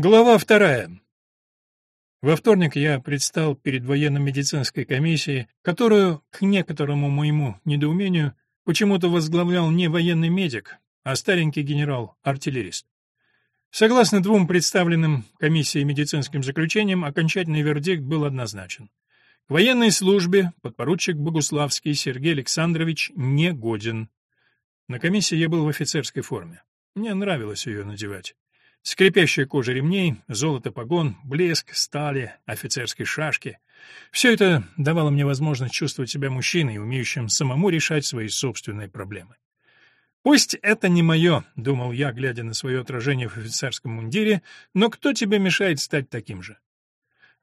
Глава вторая. Во вторник я предстал перед военно-медицинской комиссией, которую, к некоторому моему недоумению, почему-то возглавлял не военный медик, а старенький генерал-артиллерист. Согласно двум представленным комиссией медицинским заключениям, окончательный вердикт был однозначен. К военной службе подпоручик Богуславский Сергей Александрович не годен. На комиссии я был в офицерской форме. Мне нравилось ее надевать. Скрипящая кожа ремней, золото погон, блеск стали, офицерской шашки. Все это давало мне возможность чувствовать себя мужчиной, умеющим самому решать свои собственные проблемы. «Пусть это не мое», — думал я, глядя на свое отражение в офицерском мундире, «но кто тебе мешает стать таким же?»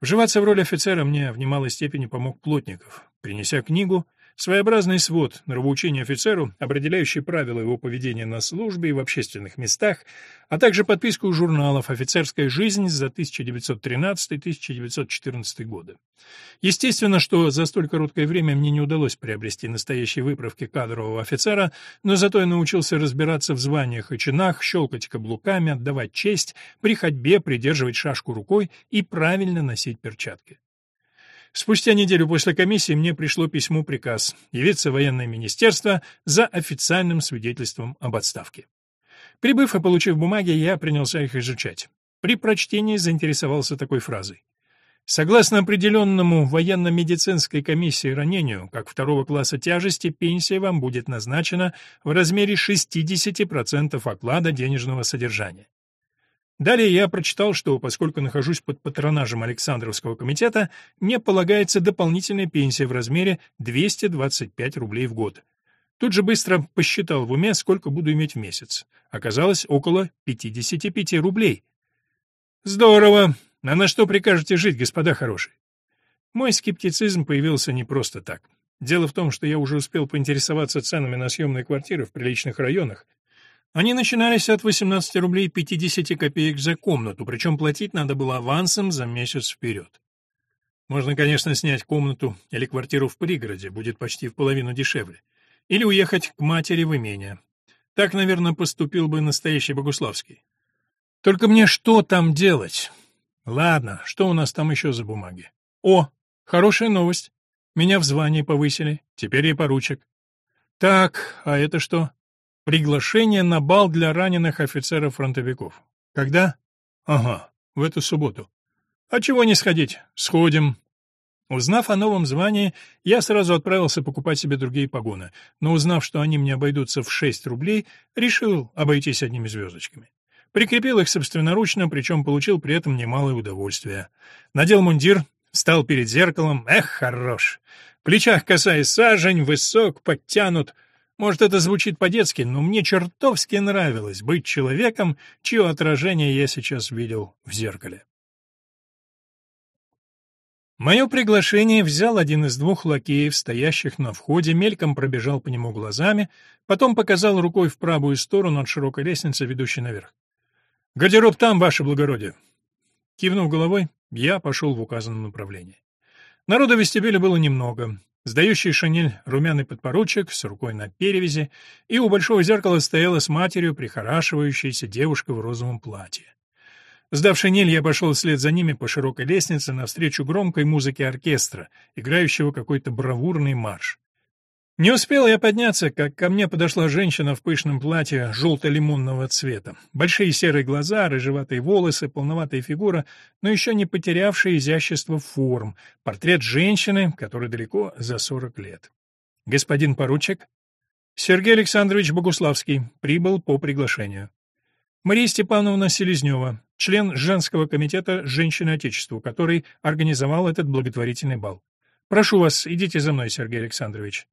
Вживаться в роль офицера мне в немалой степени помог Плотников. Принеся книгу, Своеобразный свод нравоучения офицеру, определяющий правила его поведения на службе и в общественных местах, а также подписку журналов «Офицерская жизнь» за 1913-1914 годы. Естественно, что за столь короткое время мне не удалось приобрести настоящие выправки кадрового офицера, но зато я научился разбираться в званиях и чинах, щелкать каблуками, отдавать честь, при ходьбе придерживать шашку рукой и правильно носить перчатки. Спустя неделю после комиссии мне пришло письмо-приказ явиться в военное министерство за официальным свидетельством об отставке. Прибыв и получив бумаги, я принялся их изучать. При прочтении заинтересовался такой фразой. Согласно определенному военно-медицинской комиссии ранению, как второго класса тяжести, пенсия вам будет назначена в размере 60% оклада денежного содержания. Далее я прочитал, что, поскольку нахожусь под патронажем Александровского комитета, мне полагается дополнительная пенсия в размере 225 рублей в год. Тут же быстро посчитал в уме, сколько буду иметь в месяц. Оказалось, около 55 рублей. Здорово! А на что прикажете жить, господа хорошие? Мой скептицизм появился не просто так. Дело в том, что я уже успел поинтересоваться ценами на съемные квартиры в приличных районах, они начинались от 18 рублей 50 копеек за комнату, причем платить надо было авансом за месяц вперед. Можно, конечно, снять комнату или квартиру в пригороде, будет почти в половину дешевле. Или уехать к матери в имение. Так, наверное, поступил бы настоящий Богуславский. Только мне что там делать? Ладно, что у нас там еще за бумаги? О, хорошая новость. Меня в звании повысили, теперь я поручик. Так, а это что? Приглашение на бал для раненых офицеров-фронтовиков. Когда? Ага, в эту субботу. А чего не сходить? Сходим. Узнав о новом звании, я сразу отправился покупать себе другие погоны, но узнав, что они мне обойдутся в 6 рублей, решил обойтись одними звездочками. Прикрепил их собственноручно, причем получил при этом немалое удовольствие. Надел мундир, встал перед зеркалом, эх, хорош. В плечах косая сажень, высок, подтянут — может, это звучит по-детски, но мне чертовски нравилось быть человеком, чье отражение я сейчас видел в зеркале. Мое приглашение взял один из двух лакеев, стоящих на входе, мельком пробежал по нему глазами, потом показал рукой в правую сторону от широкой лестницы, ведущей наверх. «Гардероб там, ваше благородие!» Кивнув головой, я пошел в указанном направлении. Народа в вестибюле было немного сдающий шинель румяный подпоручик с рукой на перевязи, и у большого зеркала стояла с матерью прихорашивающаяся девушка в розовом платье. Сдав шинель, я пошел вслед за ними по широкой лестнице навстречу громкой музыке оркестра, играющего какой-то бравурный марш. Не успел я подняться, как ко мне подошла женщина в пышном платье желто-лимонного цвета. Большие серые глаза, рыжеватые волосы, полноватая фигура, но еще не потерявшая изящество форм. Портрет женщины, которой далеко за сорок лет. «Господин поручик?» «Сергей Александрович Богуславский. Прибыл по приглашению». Мария Степановна Селезнева, член женского комитета «Женщины Отечеству», который организовал этот благотворительный бал. «Прошу вас, идите за мной, Сергей Александрович».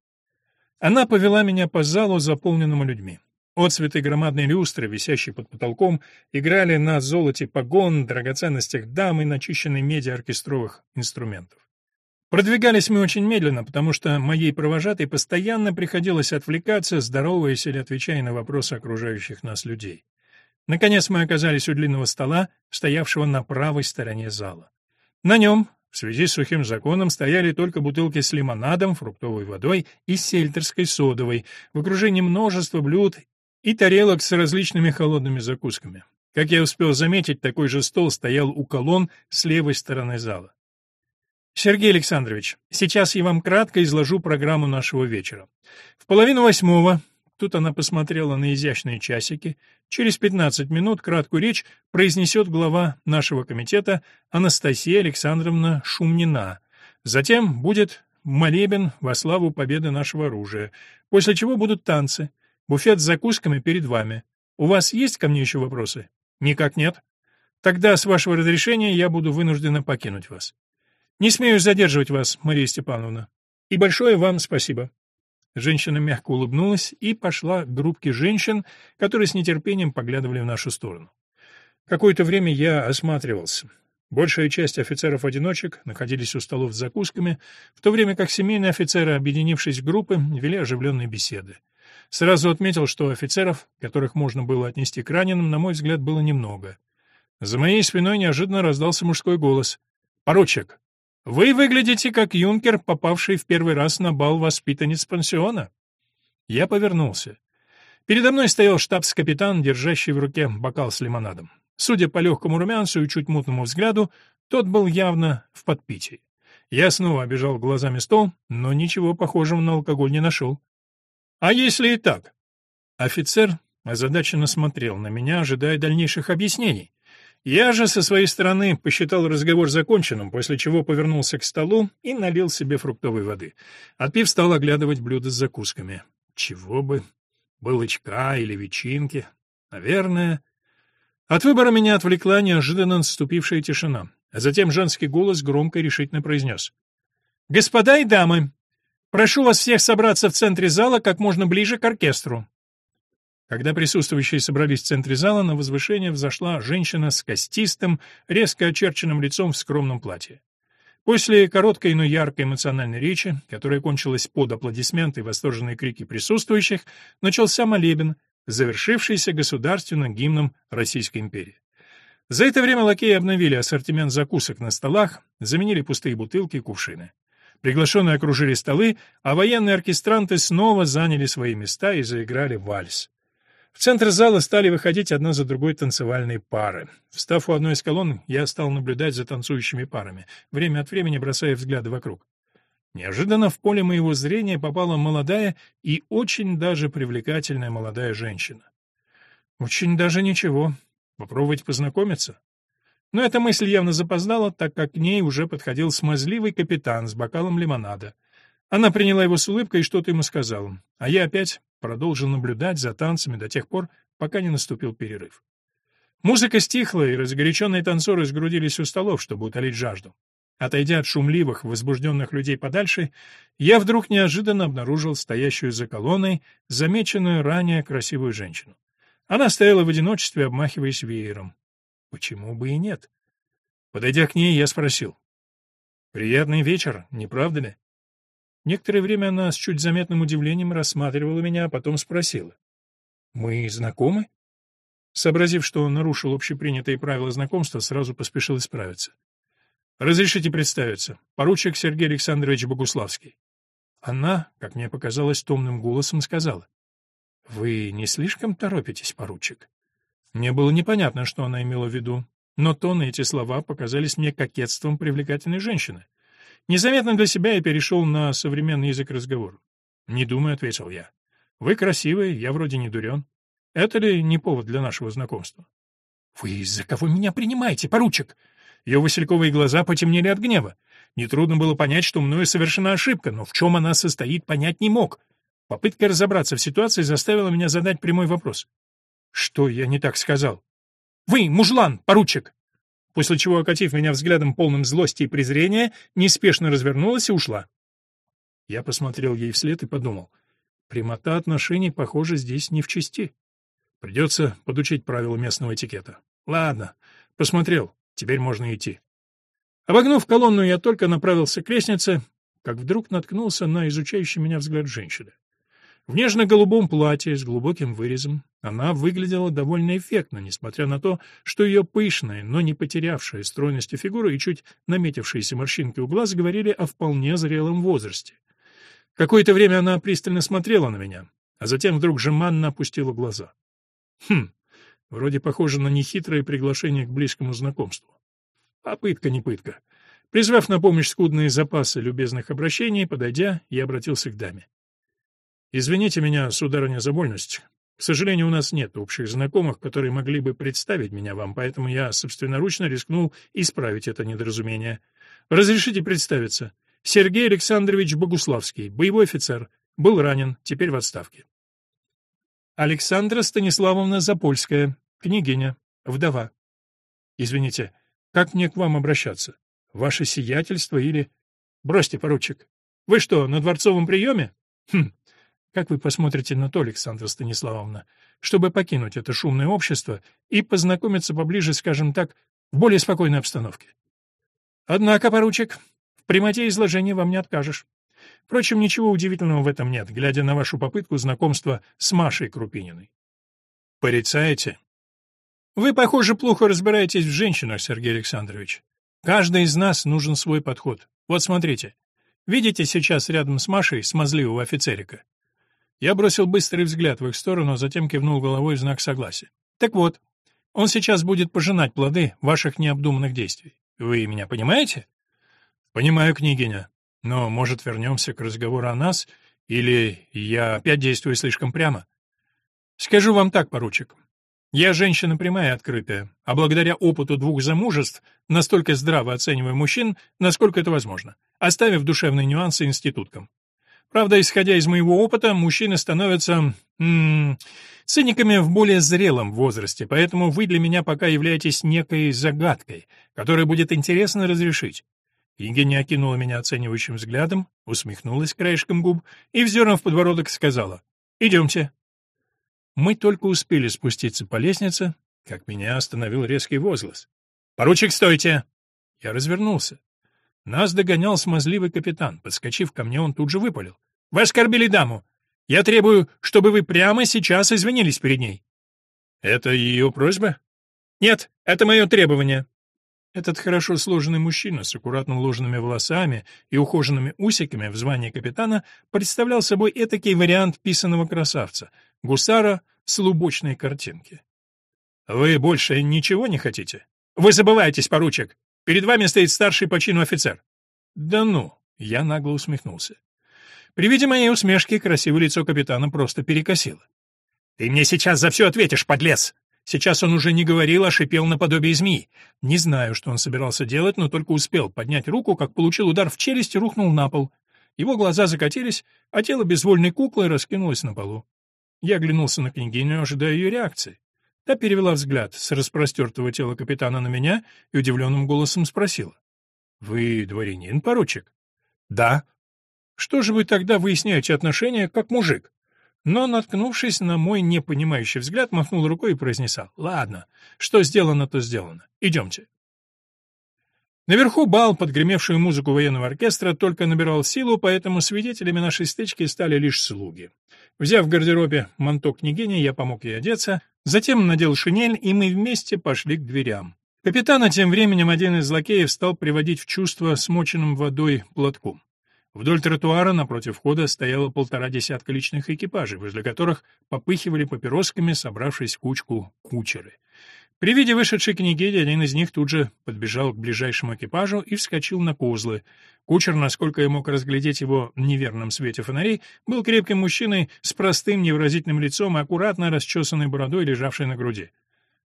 Она повела меня по залу, заполненному людьми. Отцветы громадной люстры, висящей под потолком, играли на золоте погон, драгоценностях дам и начищенной меди оркестровых инструментов. Продвигались мы очень медленно, потому что моей провожатой постоянно приходилось отвлекаться, здороваясь или отвечая на вопросы окружающих нас людей. Наконец мы оказались у длинного стола, стоявшего на правой стороне зала. На нем, в связи с сухим законом стояли только бутылки с лимонадом, фруктовой водой и сельтерской содовой, в окружении множества блюд и тарелок с различными холодными закусками. Как я успел заметить, такой же стол стоял у колонн с левой стороны зала. Сергей Александрович, сейчас я вам кратко изложу программу нашего вечера. В половину восьмого, тут она посмотрела на изящные часики, через 15 минут краткую речь произнесет глава нашего комитета Анастасия Александровна Шумнина. Затем будет молебен во славу победы нашего оружия, после чего будут танцы, буфет с закусками перед вами. У вас есть ко мне еще вопросы? Никак нет. Тогда, с вашего разрешения, я буду вынуждена покинуть вас. Не смею задерживать вас, Мария Степановна. И большое вам спасибо. Женщина мягко улыбнулась и пошла к группке женщин, которые с нетерпением поглядывали в нашу сторону. Какое-то время я осматривался. Большая часть офицеров-одиночек находились у столов с закусками, в то время как семейные офицеры, объединившись в группы, вели оживленные беседы. Сразу отметил, что офицеров, которых можно было отнести к раненым, на мой взгляд, было немного. За моей спиной неожиданно раздался мужской голос. «Поручик, вы выглядите как юнкер, попавший в первый раз на бал воспитанниц пансиона». Я повернулся. Передо мной стоял штабс-капитан, держащий в руке бокал с лимонадом. Судя по легкому румянцу и чуть мутному взгляду, тот был явно в подпитии. Я снова обежал глазами стол, но ничего похожего на алкоголь не нашел. «А если и так?» Офицер озадаченно смотрел на меня, ожидая дальнейших объяснений. Я же со своей стороны посчитал разговор законченным, после чего повернулся к столу и налил себе фруктовой воды. Отпив, стал оглядывать блюда с закусками. Чего бы? Балычка или ветчинки? Наверное. От выбора меня отвлекла неожиданно наступившая тишина. А затем женский голос громко и решительно произнес. «Господа и дамы, прошу вас всех собраться в центре зала как можно ближе к оркестру». Когда присутствующие собрались в центре зала, на возвышение взошла женщина с костистым, резко очерченным лицом в скромном платье. После короткой, но яркой эмоциональной речи, которая кончилась под аплодисменты и восторженные крики присутствующих, начался молебен, завершившийся государственным гимном Российской империи. За это время лакеи обновили ассортимент закусок на столах, заменили пустые бутылки и кувшины. Приглашенные окружили столы, а военные оркестранты снова заняли свои места и заиграли вальс. В центр зала стали выходить одна за другой танцевальные пары. Встав у одной из колонн, я стал наблюдать за танцующими парами, время от времени бросая взгляды вокруг. Неожиданно в поле моего зрения попала молодая и очень даже привлекательная молодая женщина. Очень даже ничего. Попробовать познакомиться? Но эта мысль явно запоздала, так как к ней уже подходил смазливый капитан с бокалом лимонада. Она приняла его с улыбкой и что-то ему сказала, а я опять продолжил наблюдать за танцами до тех пор, пока не наступил перерыв. Музыка стихла, и разгоряченные танцоры сгрудились у столов, чтобы утолить жажду. Отойдя от шумливых, возбужденных людей подальше, я вдруг неожиданно обнаружил стоящую за колонной замеченную ранее красивую женщину. Она стояла в одиночестве, обмахиваясь веером. Почему бы и нет? Подойдя к ней, я спросил. «Приятный вечер, не правда ли?» Некоторое время она с чуть заметным удивлением рассматривала меня, а потом спросила. «Мы знакомы?» Сообразив, что он нарушил общепринятые правила знакомства, сразу поспешил исправиться. Разрешите представиться. Поручик Сергей Александрович Богуславский. Она, как мне показалось, томным голосом сказала. «Вы не слишком торопитесь, поручик?» Мне было непонятно, что она имела в виду, но тон и эти слова показались мне кокетством привлекательной женщины. Незаметно для себя я перешел на современный язык разговора. «Не думаю», — ответил я. «Вы красивый, я вроде не дурен. Это ли не повод для нашего знакомства?» «Вы за кого меня принимаете, поручик?» Ее васильковые глаза потемнели от гнева. Нетрудно было понять, что мною совершена ошибка, но в чем она состоит, понять не мог. Попытка разобраться в ситуации заставила меня задать прямой вопрос. «Что я не так сказал?» «Вы, мужлан, поручик!» После чего, окатив меня взглядом полным злости и презрения, неспешно развернулась и ушла. Я посмотрел ей вслед и подумал. Прямота отношений, похоже, здесь не в чести. Придется подучить правила местного этикета. Ладно, посмотрел. Теперь можно идти. Обогнув колонну, я только направился к лестнице, как вдруг наткнулся на изучающий меня взгляд женщины. В нежно-голубом платье с глубоким вырезом она выглядела довольно эффектно, несмотря на то, что ее пышная, но не потерявшая стройности фигура и чуть наметившиеся морщинки у глаз говорили о вполне зрелом возрасте. Какое-то время она пристально смотрела на меня, а затем вдруг жеманно опустила глаза. Хм, Вроде похоже на нехитрое приглашение к близкому знакомству. А пытка не пытка. Призвав на помощь скудные запасы любезных обращений, подойдя, я обратился к даме. «Извините меня, сударыня, за вольность. К сожалению, у нас нет общих знакомых, которые могли бы представить меня вам, поэтому я собственноручно рискнул исправить это недоразумение. Разрешите представиться. Сергей Александрович Богуславский, боевой офицер, был ранен, теперь в отставке. Александра Станиславовна Запольская, княгиня, вдова. Извините, как мне к вам обращаться? Ваше сиятельство или... Бросьте, поручик. Вы что, на дворцовом приеме? Хм, как вы посмотрите на то, Александра Станиславовна, чтобы покинуть это шумное общество и познакомиться поближе, скажем так, в более спокойной обстановке? Однако, поручик, в прямоте изложения вам не откажешь. Впрочем, ничего удивительного в этом нет, глядя на вашу попытку знакомства с Машей Крупининой. Порицаете? Вы, похоже, плохо разбираетесь в женщинах, Сергей Александрович. Каждый из нас нужен свой подход. Вот смотрите. Видите сейчас рядом с Машей смазливого офицерика? Я бросил быстрый взгляд в их сторону, а затем кивнул головой в знак согласия. Так вот, он сейчас будет пожинать плоды ваших необдуманных действий. Вы меня понимаете? Понимаю, княгиня. Но, может, вернемся к разговору о нас, или я опять действую слишком прямо? Скажу вам так, поручик. Я женщина прямая и открытая, а благодаря опыту двух замужеств настолько здраво оцениваю мужчин, насколько это возможно, оставив душевные нюансы институткам. Правда, исходя из моего опыта, мужчины становятся... М циниками в более зрелом возрасте, поэтому вы для меня пока являетесь некой загадкой, которую будет интересно разрешить. Евгения окинула меня оценивающим взглядом, усмехнулась краешком губ и, вздернув подбородок, сказала «Идемте». Мы только успели спуститься по лестнице, как меня остановил резкий возглас. «Поручик, стойте!» Я развернулся. Нас догонял смазливый капитан. Подскочив ко мне, он тут же выпалил. «Вы оскорбили даму! Я требую, чтобы вы прямо сейчас извинились перед ней!» «Это ее просьба?» «Нет, это мое требование!» Этот хорошо сложенный мужчина с аккуратно уложенными волосами и ухоженными усиками в звании капитана представлял собой этакий вариант писаного красавца, гусара с лубочной картинки. «Вы больше ничего не хотите?» «Вы забываетесь, поручик! Перед вами стоит старший по чину офицер». «Да ну!» — я нагло усмехнулся. При виде моей усмешки красивое лицо капитана просто перекосило. «Ты мне сейчас за все ответишь, подлец!» Сейчас он уже не говорил, а шипел наподобие змеи. Не знаю, что он собирался делать, но только успел поднять руку, как получил удар в челюсть и рухнул на пол. Его глаза закатились, а тело безвольной куклы раскинулось на полу. Я оглянулся на княгиню, ожидая ее реакции. Та перевела взгляд с распростертого тела капитана на меня и удивленным голосом спросила. — Вы дворянин, поручик? — Да. — Что же вы тогда выясняете отношения, как мужик? Но, наткнувшись на мой непонимающий взгляд, махнул рукой и произнесла. — Ладно, что сделано, то сделано. Идемте. Наверху бал, подгремевшую музыку военного оркестра, только набирал силу, поэтому свидетелями нашей стычки стали лишь слуги. Взяв в гардеробе манто княгини, я помог ей одеться, затем надел шинель, и мы вместе пошли к дверям. Капитана тем временем один из лакеев стал приводить в чувство смоченным водой платком. Вдоль тротуара напротив входа стояло полтора десятка личных экипажей, возле которых попыхивали папиросками, собравшись кучку кучеры. При виде вышедшей княгини один из них тут же подбежал к ближайшему экипажу и вскочил на козлы. Кучер, насколько я мог разглядеть его в неверном свете фонарей, был крепким мужчиной с простым невыразительным лицом и аккуратно расчесанной бородой, лежавшей на груди.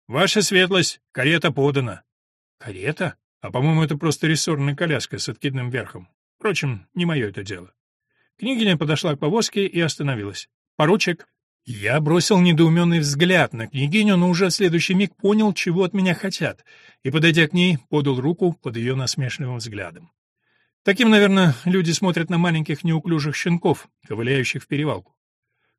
«Ваша светлость, карета подана». «Карета? А, по-моему, это просто рессорная коляска с откидным верхом. Впрочем, не мое это дело. Княгиня подошла к повозке и остановилась. «Поручик!» Я бросил недоуменный взгляд на княгиню, но уже в следующий миг понял, чего от меня хотят, и, подойдя к ней, подал руку под ее насмешливым взглядом. Таким, наверное, люди смотрят на маленьких неуклюжих щенков, ковыляющих в перевалку.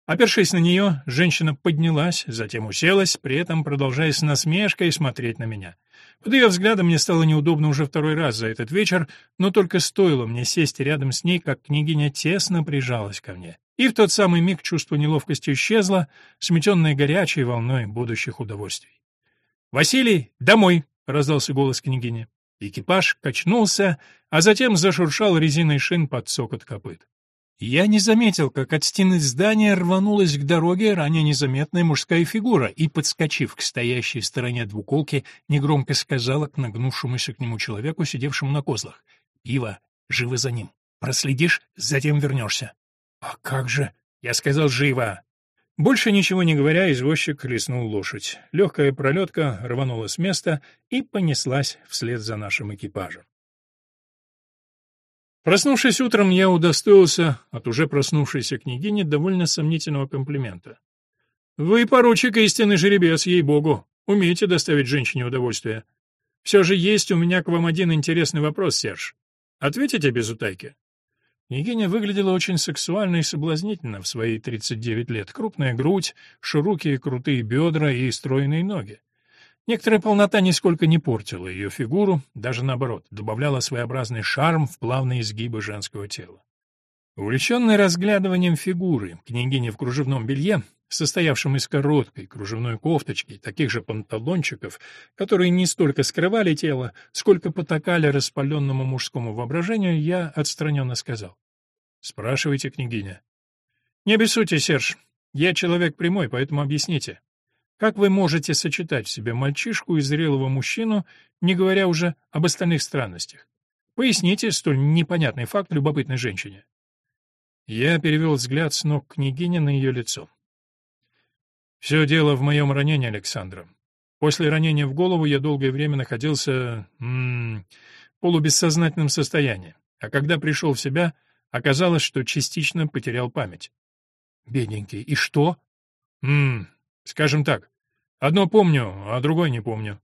Опершись на нее, женщина поднялась, затем уселась, при этом продолжая с насмешкой смотреть на меня. Под ее взглядом мне стало неудобно уже второй раз за этот вечер, но только стоило мне сесть рядом с ней, как княгиня тесно прижалась ко мне. И в тот самый миг чувство неловкости исчезло, сметенное горячей волной будущих удовольствий. «Василий, домой!» — раздался голос княгини. Экипаж качнулся, а затем зашуршал резиной шин под сокот копыт. Я не заметил, как от стены здания рванулась к дороге ранее незаметная мужская фигура и, подскочив к стоящей стороне двуколки, негромко сказала к нагнувшемуся к нему человеку, сидевшему на козлах. «Пиво, живо за ним. Проследишь, затем вернешься». «А как же?» «Я сказал, живо!» Больше ничего не говоря, извозчик хлестнул лошадь. Легкая пролетка рванула с места и понеслась вслед за нашим экипажем. Проснувшись утром, я удостоился от уже проснувшейся княгини довольно сомнительного комплимента. «Вы, поручик, истинный жеребец, ей-богу, умеете доставить женщине удовольствие. Все же есть у меня к вам один интересный вопрос, Серж. Ответите без утайки?» Княгиня выглядела очень сексуально и соблазнительно в свои 39 лет. Крупная грудь, широкие крутые бедра и стройные ноги. Некоторая полнота нисколько не портила ее фигуру, даже наоборот, добавляла своеобразный шарм в плавные изгибы женского тела. Увлеченный разглядыванием фигуры княгини в кружевном белье, состоявшем из короткой кружевной кофточки таких же панталончиков, которые не столько скрывали тело, сколько потакали распаленному мужскому воображению, я отстраненно сказал. «Спрашивайте, княгиня». «Не обессудьте, Серж. Я человек прямой, поэтому объясните. Как вы можете сочетать в себе мальчишку и зрелого мужчину, не говоря уже об остальных странностях? Поясните столь непонятный факт любопытной женщине». Я перевел взгляд с ног княгини на ее лицо. Все дело в моем ранении, Александра. После ранения в голову я долгое время находился м -м, в полубессознательном состоянии, а когда пришел в себя, оказалось, что частично потерял память. Бедненький, и что? М скажем так, одно помню, а другое не помню.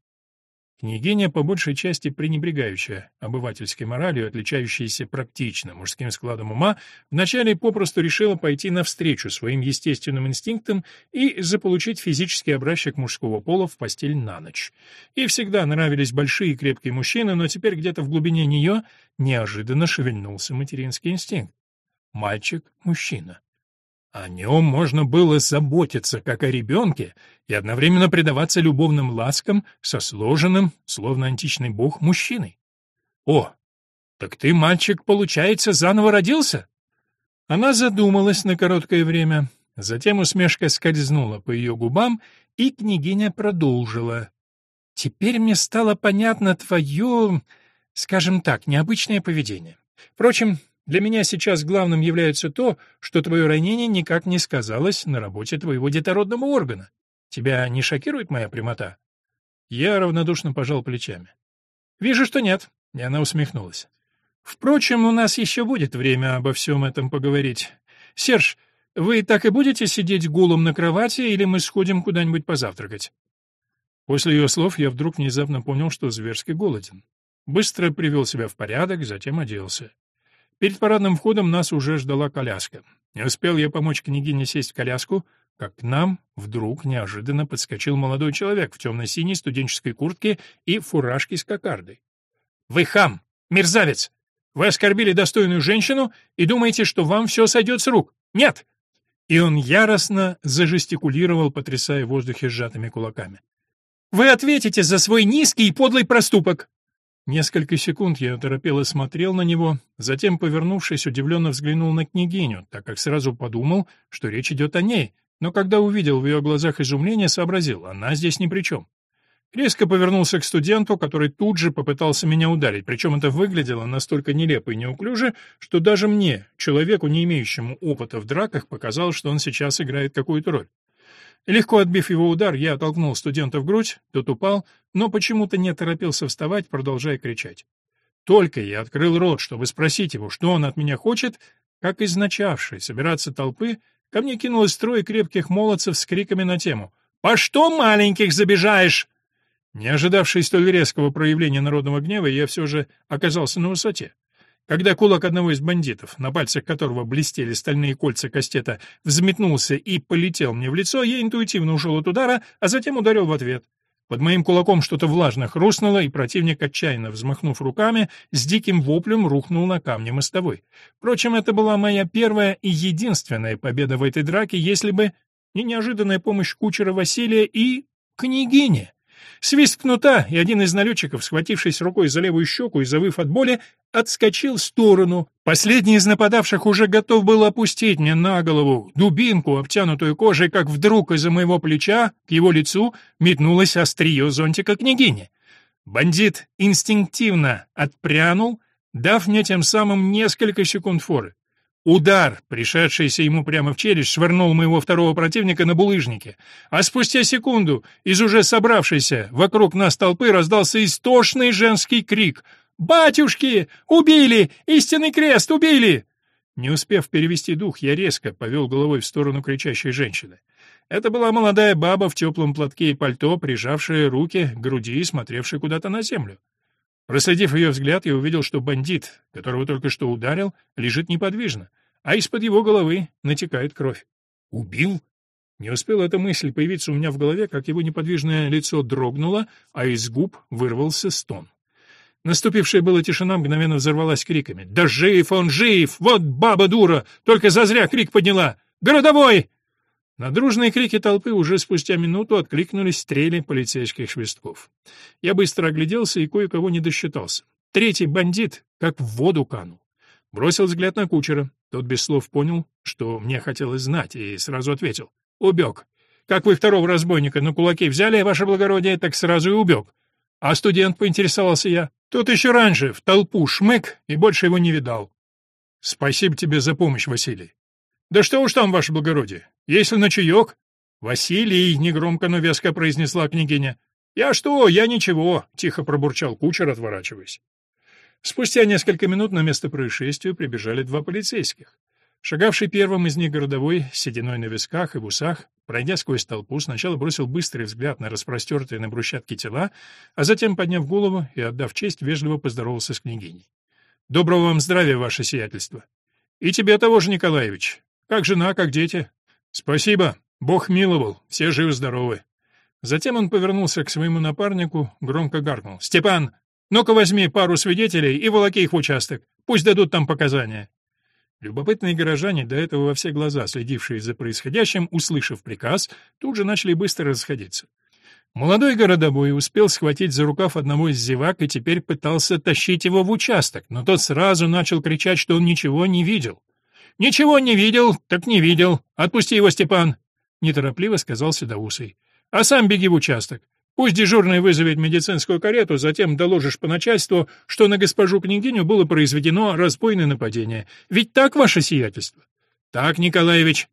Княгиня, по большей части пренебрегающая обывательской моралью, отличающаяся практично мужским складом ума, вначале попросту решила пойти навстречу своим естественным инстинктам и заполучить физический образчик мужского пола в постель на ночь. Ей всегда нравились большие и крепкие мужчины, но теперь где-то в глубине нее неожиданно шевельнулся материнский инстинкт. Мальчик-мужчина. О нем можно было заботиться, как о ребенке, и одновременно предаваться любовным ласкам со сложенным, словно античный бог, мужчиной. «О, так ты, мальчик, получается, заново родился?» Она задумалась на короткое время, затем усмешка скользнула по ее губам, и княгиня продолжила. «Теперь мне стало понятно твое, скажем так, необычное поведение. Впрочем, для меня сейчас главным является то, что твое ранение никак не сказалось на работе твоего детородного органа. Тебя не шокирует моя прямота?» Я равнодушно пожал плечами. «Вижу, что нет», — и она усмехнулась. «Впрочем, у нас еще будет время обо всем этом поговорить. Серж, вы так и будете сидеть голым на кровати, или мы сходим куда-нибудь позавтракать?» После ее слов я вдруг внезапно понял, что зверски голоден. Быстро привел себя в порядок, затем оделся. Перед парадным входом нас уже ждала коляска. Не успел я помочь княгине сесть в коляску, как к нам вдруг неожиданно подскочил молодой человек в темно-синей студенческой куртке и фуражке с кокардой. «Вы хам! Мерзавец! Вы оскорбили достойную женщину и думаете, что вам все сойдет с рук? Нет!» И он яростно зажестикулировал, потрясая в воздухе сжатыми кулаками. «Вы ответите за свой низкий и подлый проступок! Несколько секунд я оторопело смотрел на него, затем, повернувшись, удивленно взглянул на княгиню, так как сразу подумал, что речь идет о ней, но когда увидел в ее глазах изумление, сообразил, она здесь ни при чем. Резко повернулся к студенту, который тут же попытался меня ударить, причем это выглядело настолько нелепо и неуклюже, что даже мне, человеку, не имеющему опыта в драках, показалось, что он сейчас играет какую-то роль. Легко отбив его удар, я оттолкнул студента в грудь, тот упал, но почему-то не торопился вставать, продолжая кричать. Только я открыл рот, чтобы спросить его, что он от меня хочет, как из начавшей собираться толпы, ко мне кинулось трое крепких молодцев с криками на тему «По что маленьких забежаешь?» Не ожидавший столь резкого проявления народного гнева, я все же оказался на высоте. Когда кулак одного из бандитов, на пальцах которого блестели стальные кольца кастета, взметнулся и полетел мне в лицо, я интуитивно ушел от удара, а затем ударил в ответ. Под моим кулаком что-то влажно хрустнуло, и противник, отчаянно взмахнув руками, с диким воплем рухнул на камни мостовой. Впрочем, это была моя первая и единственная победа в этой драке, если бы не неожиданная помощь кучера Василия и княгини. Свист кнута, и один из налетчиков, схватившись рукой за левую щеку и завыв от боли, отскочил в сторону. Последний из нападавших уже готов был опустить мне на голову дубинку, обтянутую кожей, как вдруг из-за моего плеча к его лицу метнулось острие зонтика княгини. Бандит инстинктивно отпрянул, дав мне тем самым несколько секунд форы. Удар, пришедшийся ему прямо в челюсть, швырнул моего второго противника на булыжнике, а спустя секунду из уже собравшейся вокруг нас толпы раздался истошный женский крик «Батюшки! Убили! Истинный крест! Убили!» Не успев перевести дух, я резко повел головой в сторону кричащей женщины. Это была молодая баба в теплом платке и пальто, прижавшая руки к груди и смотревшая куда-то на землю. Проследив ее взгляд, я увидел, что бандит, которого только что ударил, лежит неподвижно, а из-под его головы натекает кровь. «Убил?» Не успела эта мысль появиться у меня в голове, как его неподвижное лицо дрогнуло, а из губ вырвался стон. Наступившая была тишина мгновенно взорвалась криками. «Да жив он, жив! Вот баба дура! Только зазря крик подняла! Городовой!» На дружные крики толпы уже спустя минуту откликнулись стрели полицейских швестков. Я быстро огляделся и кое-кого не досчитался. Третий бандит как в воду канул. Бросил взгляд на кучера. Тот без слов понял, что мне хотелось знать, и сразу ответил. «Убег. Как вы второго разбойника на кулаки взяли, ваше благородие, так сразу и убег. А студент, поинтересовался я, тот еще раньше в толпу шмык и больше его не видал. Спасибо тебе за помощь, Василий. «Да что уж там, ваше благородие, если на чаек...» «Василий!» — негромко, но веско произнесла княгиня. «Я что? Я ничего!» — тихо пробурчал кучер, отворачиваясь. Спустя несколько минут на место происшествия прибежали два полицейских. Шагавший первым из них городовой, сединой на висках и в усах, пройдя сквозь толпу, сначала бросил быстрый взгляд на распростертые на брусчатке тела, а затем, подняв голову и отдав честь, вежливо поздоровался с княгиней. «Доброго вам здравия, ваше сиятельство!» «И тебе того же, Николаевич. Как жена, как дети? Спасибо. Бог миловал. Все живы-здоровы. Затем он повернулся к своему напарнику, громко гаркнул. «Степан, ну-ка возьми пару свидетелей и волоки их в участок. Пусть дадут там показания». Любопытные горожане, до этого во все глаза следившие за происходящим, услышав приказ, тут же начали быстро расходиться. Молодой городовой успел схватить за рукав одного из зевак и теперь пытался тащить его в участок, но тот сразу начал кричать, что он ничего не видел. «Ничего не видел, так не видел. Отпусти его, Степан!» — неторопливо сказал Седоусый. «А сам беги в участок. Пусть дежурный вызовет медицинскую карету, затем доложишь по начальству, что на госпожу княгиню было произведено разбойное нападение. Ведь так, ваше сиятельство?» «Так, Николаевич».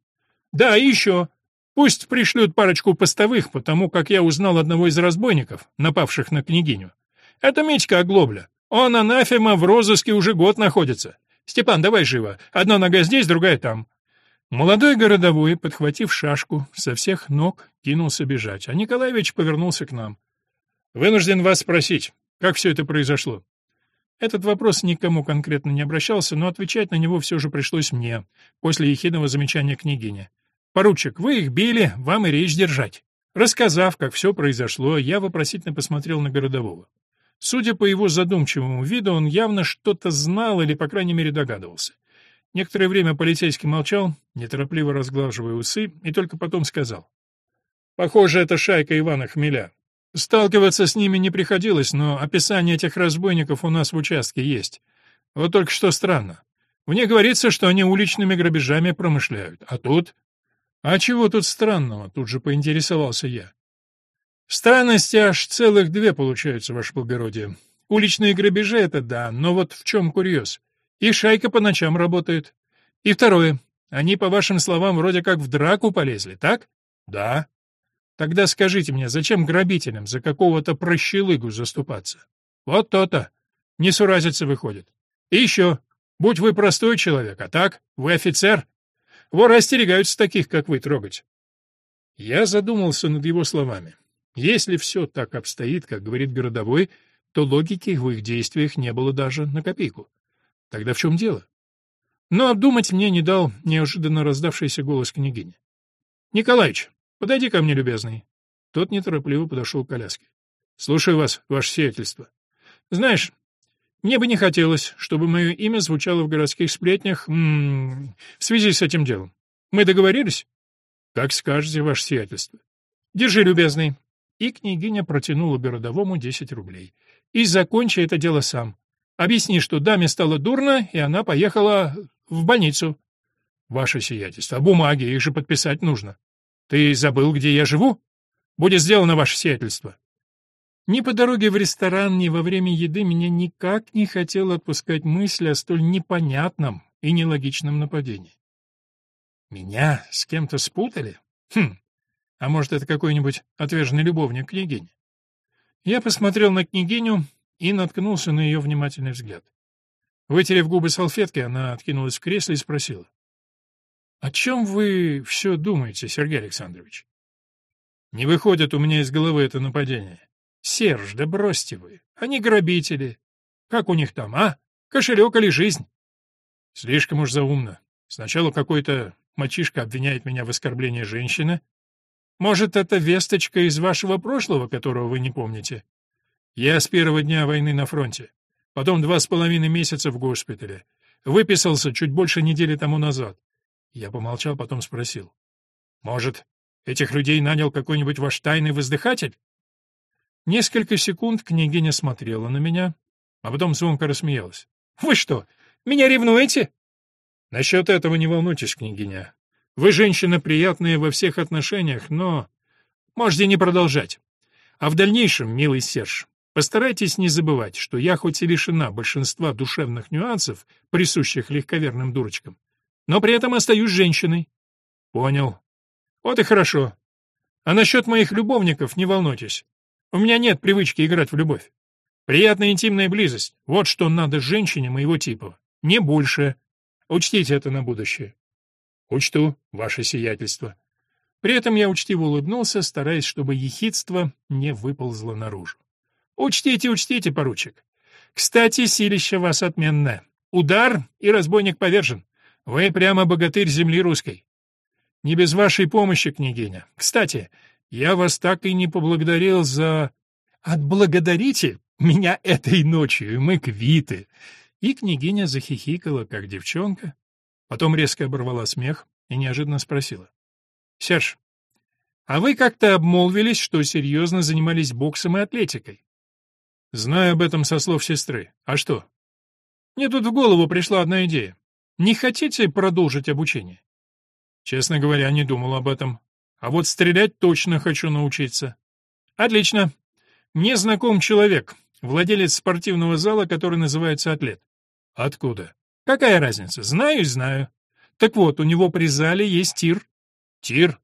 «Да, и еще. Пусть пришлют парочку постовых, потому как я узнал одного из разбойников, напавших на княгиню. Это Митька Оглобля. Он анафема в розыске уже год находится. Степан, давай живо. Одна нога здесь, другая там. Молодой городовой, подхватив шашку, со всех ног кинулся бежать, а Николаевич повернулся к нам. «Вынужден вас спросить, как все это произошло?» Этот вопрос никому конкретно не обращался, но отвечать на него все же пришлось мне, после ехидного замечания княгини. «Поручик, вы их били, вам и речь держать». Рассказав, как все произошло, я вопросительно посмотрел на городового. Судя по его задумчивому виду, он явно что-то знал или, по крайней мере, догадывался. Некоторое время полицейский молчал, неторопливо разглаживая усы, и только потом сказал. «Похоже, это шайка Ивана Хмеля. Сталкиваться с ними не приходилось, но описание этих разбойников у нас в участке есть. Вот только что странно. В ней говорится, что они уличными грабежами промышляют. А тут... А чего тут странного? Тут же поинтересовался я. Странности аж целых две получаются, ваше благородие. Уличные грабежи — это да, но вот в чем курьез. И шайка по ночам работает. И второе. Они, по вашим словам, вроде как в драку полезли, так? Да. Тогда скажите мне, зачем грабителям за какого-то прощелыгу заступаться? Вот то-то. Несуразица выходит. И еще. Будь вы простой человек, а так, вы офицер. Воры остерегаются таких, как вы, трогать. Я задумался над его словами. Если все так обстоит, как говорит городовой, то логики в их действиях не было даже на копейку. Тогда в чем дело? Но обдумать мне не дал неожиданно раздавшийся голос княгини. — Николаич, подойди ко мне, любезный. Тот неторопливо подошел к коляске. — Слушаю вас, ваше сиятельство. — Знаешь, мне бы не хотелось, чтобы мое имя звучало в городских сплетнях м -м, в связи с этим делом. Мы договорились? — Как скажете, ваше сиятельство. — Держи, любезный. И княгиня протянула городовому 10 рублей. «И закончи это дело сам. Объясни, что даме стало дурно, и она поехала в больницу». «Ваше сиятельство, бумаги, их же подписать нужно. Ты забыл, где я живу? Будет сделано ваше сиятельство». Ни по дороге в ресторан, ни во время еды меня никак не хотела отпускать мысль о столь непонятном и нелогичном нападении. Меня с кем-то спутали? Хм, а может, это какой-нибудь отверженный любовник княгини? Я посмотрел на княгиню и наткнулся на ее внимательный взгляд. Вытерев губы салфеткой, она откинулась в кресле и спросила. — О чем вы все думаете, Сергей Александрович? — Не выходит у меня из головы это нападение. Серж, да бросьте вы. Они грабители. Как у них там, а? Кошелек или жизнь? Слишком уж заумно. Сначала какой-то мальчишка обвиняет меня в оскорблении женщины. Может, это весточка из вашего прошлого, которого вы не помните? Я с первого дня войны на фронте. Потом два с половиной месяца в госпитале. Выписался чуть больше недели тому назад. Я помолчал, потом спросил. Может, этих людей нанял какой-нибудь ваш тайный воздыхатель? Несколько секунд княгиня смотрела на меня, а потом звонко рассмеялась. «Вы что, меня ревнуете?» «Насчет этого не волнуйтесь, княгиня. Вы женщина приятная во всех отношениях, но можете не продолжать. А в дальнейшем, милый Серж, постарайтесь не забывать, что я хоть и лишена большинства душевных нюансов, присущих легковерным дурочкам, но при этом остаюсь женщиной». «Понял. Вот и хорошо. А насчет моих любовников не волнуйтесь. У меня нет привычки играть в любовь. Приятная интимная близость — вот что надо женщине моего типа. Не больше. Учтите это на будущее. Учту, ваше сиятельство. При этом я учтиво улыбнулся, стараясь, чтобы ехидство не выползло наружу. Учтите, учтите, поручик. Кстати, силище вас отменное. Удар, и разбойник повержен. Вы прямо богатырь земли русской. Не без вашей помощи, княгиня. Кстати, я вас так и не поблагодарил за... Отблагодарите меня этой ночью, и мы квиты. И княгиня захихикала, как девчонка. Потом резко оборвала смех и неожиданно спросила. — Серж, а вы как-то обмолвились, что серьезно занимались боксом и атлетикой? — Знаю об этом со слов сестры. А что? Мне тут в голову пришла одна идея. Не хотите продолжить обучение? Честно говоря, не думал об этом. А вот стрелять точно хочу научиться. Отлично. Мне знаком человек, владелец спортивного зала, который называется «Атлет». Откуда? Какая разница? Знаю знаю. Так вот, у него при зале есть тир. Тир?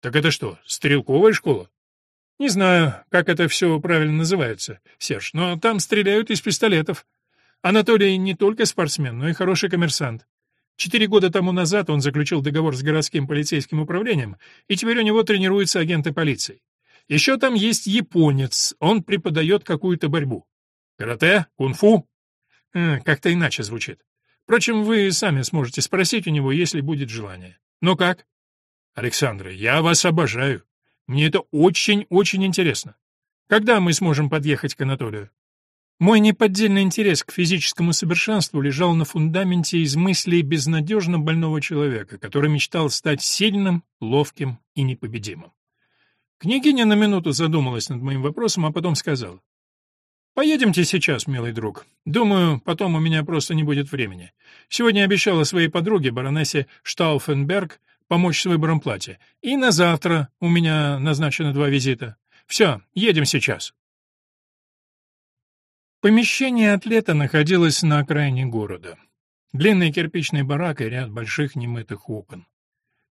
Так это что, стрелковая школа? Не знаю, как это все правильно называется, Серж, но там стреляют из пистолетов. Анатолий не только спортсмен, но и хороший коммерсант. Четыре года тому назад он заключил договор с городским полицейским управлением, и теперь у него тренируются агенты полиции. Еще там есть японец, он преподает какую-то борьбу. Карате? Кунг-фу? Э, как-то иначе звучит. Впрочем, вы сами сможете спросить у него, если будет желание. Ну как? Александра, я вас обожаю. Мне это очень-очень интересно. Когда мы сможем подъехать к Анатолию? Мой неподдельный интерес к физическому совершенству лежал на фундаменте из мыслей безнадежно больного человека, который мечтал стать сильным, ловким и непобедимым. Княгиня на минуту задумалась над моим вопросом, а потом сказала. «Поедемте сейчас, милый друг. Думаю, потом у меня просто не будет времени. Сегодня обещала своей подруге, баронессе Штауфенберг, помочь с выбором платья. И на завтра у меня назначено два визита. Все, едем сейчас». Помещение атлета находилось на окраине города. Длинный кирпичный барак и ряд больших немытых окон.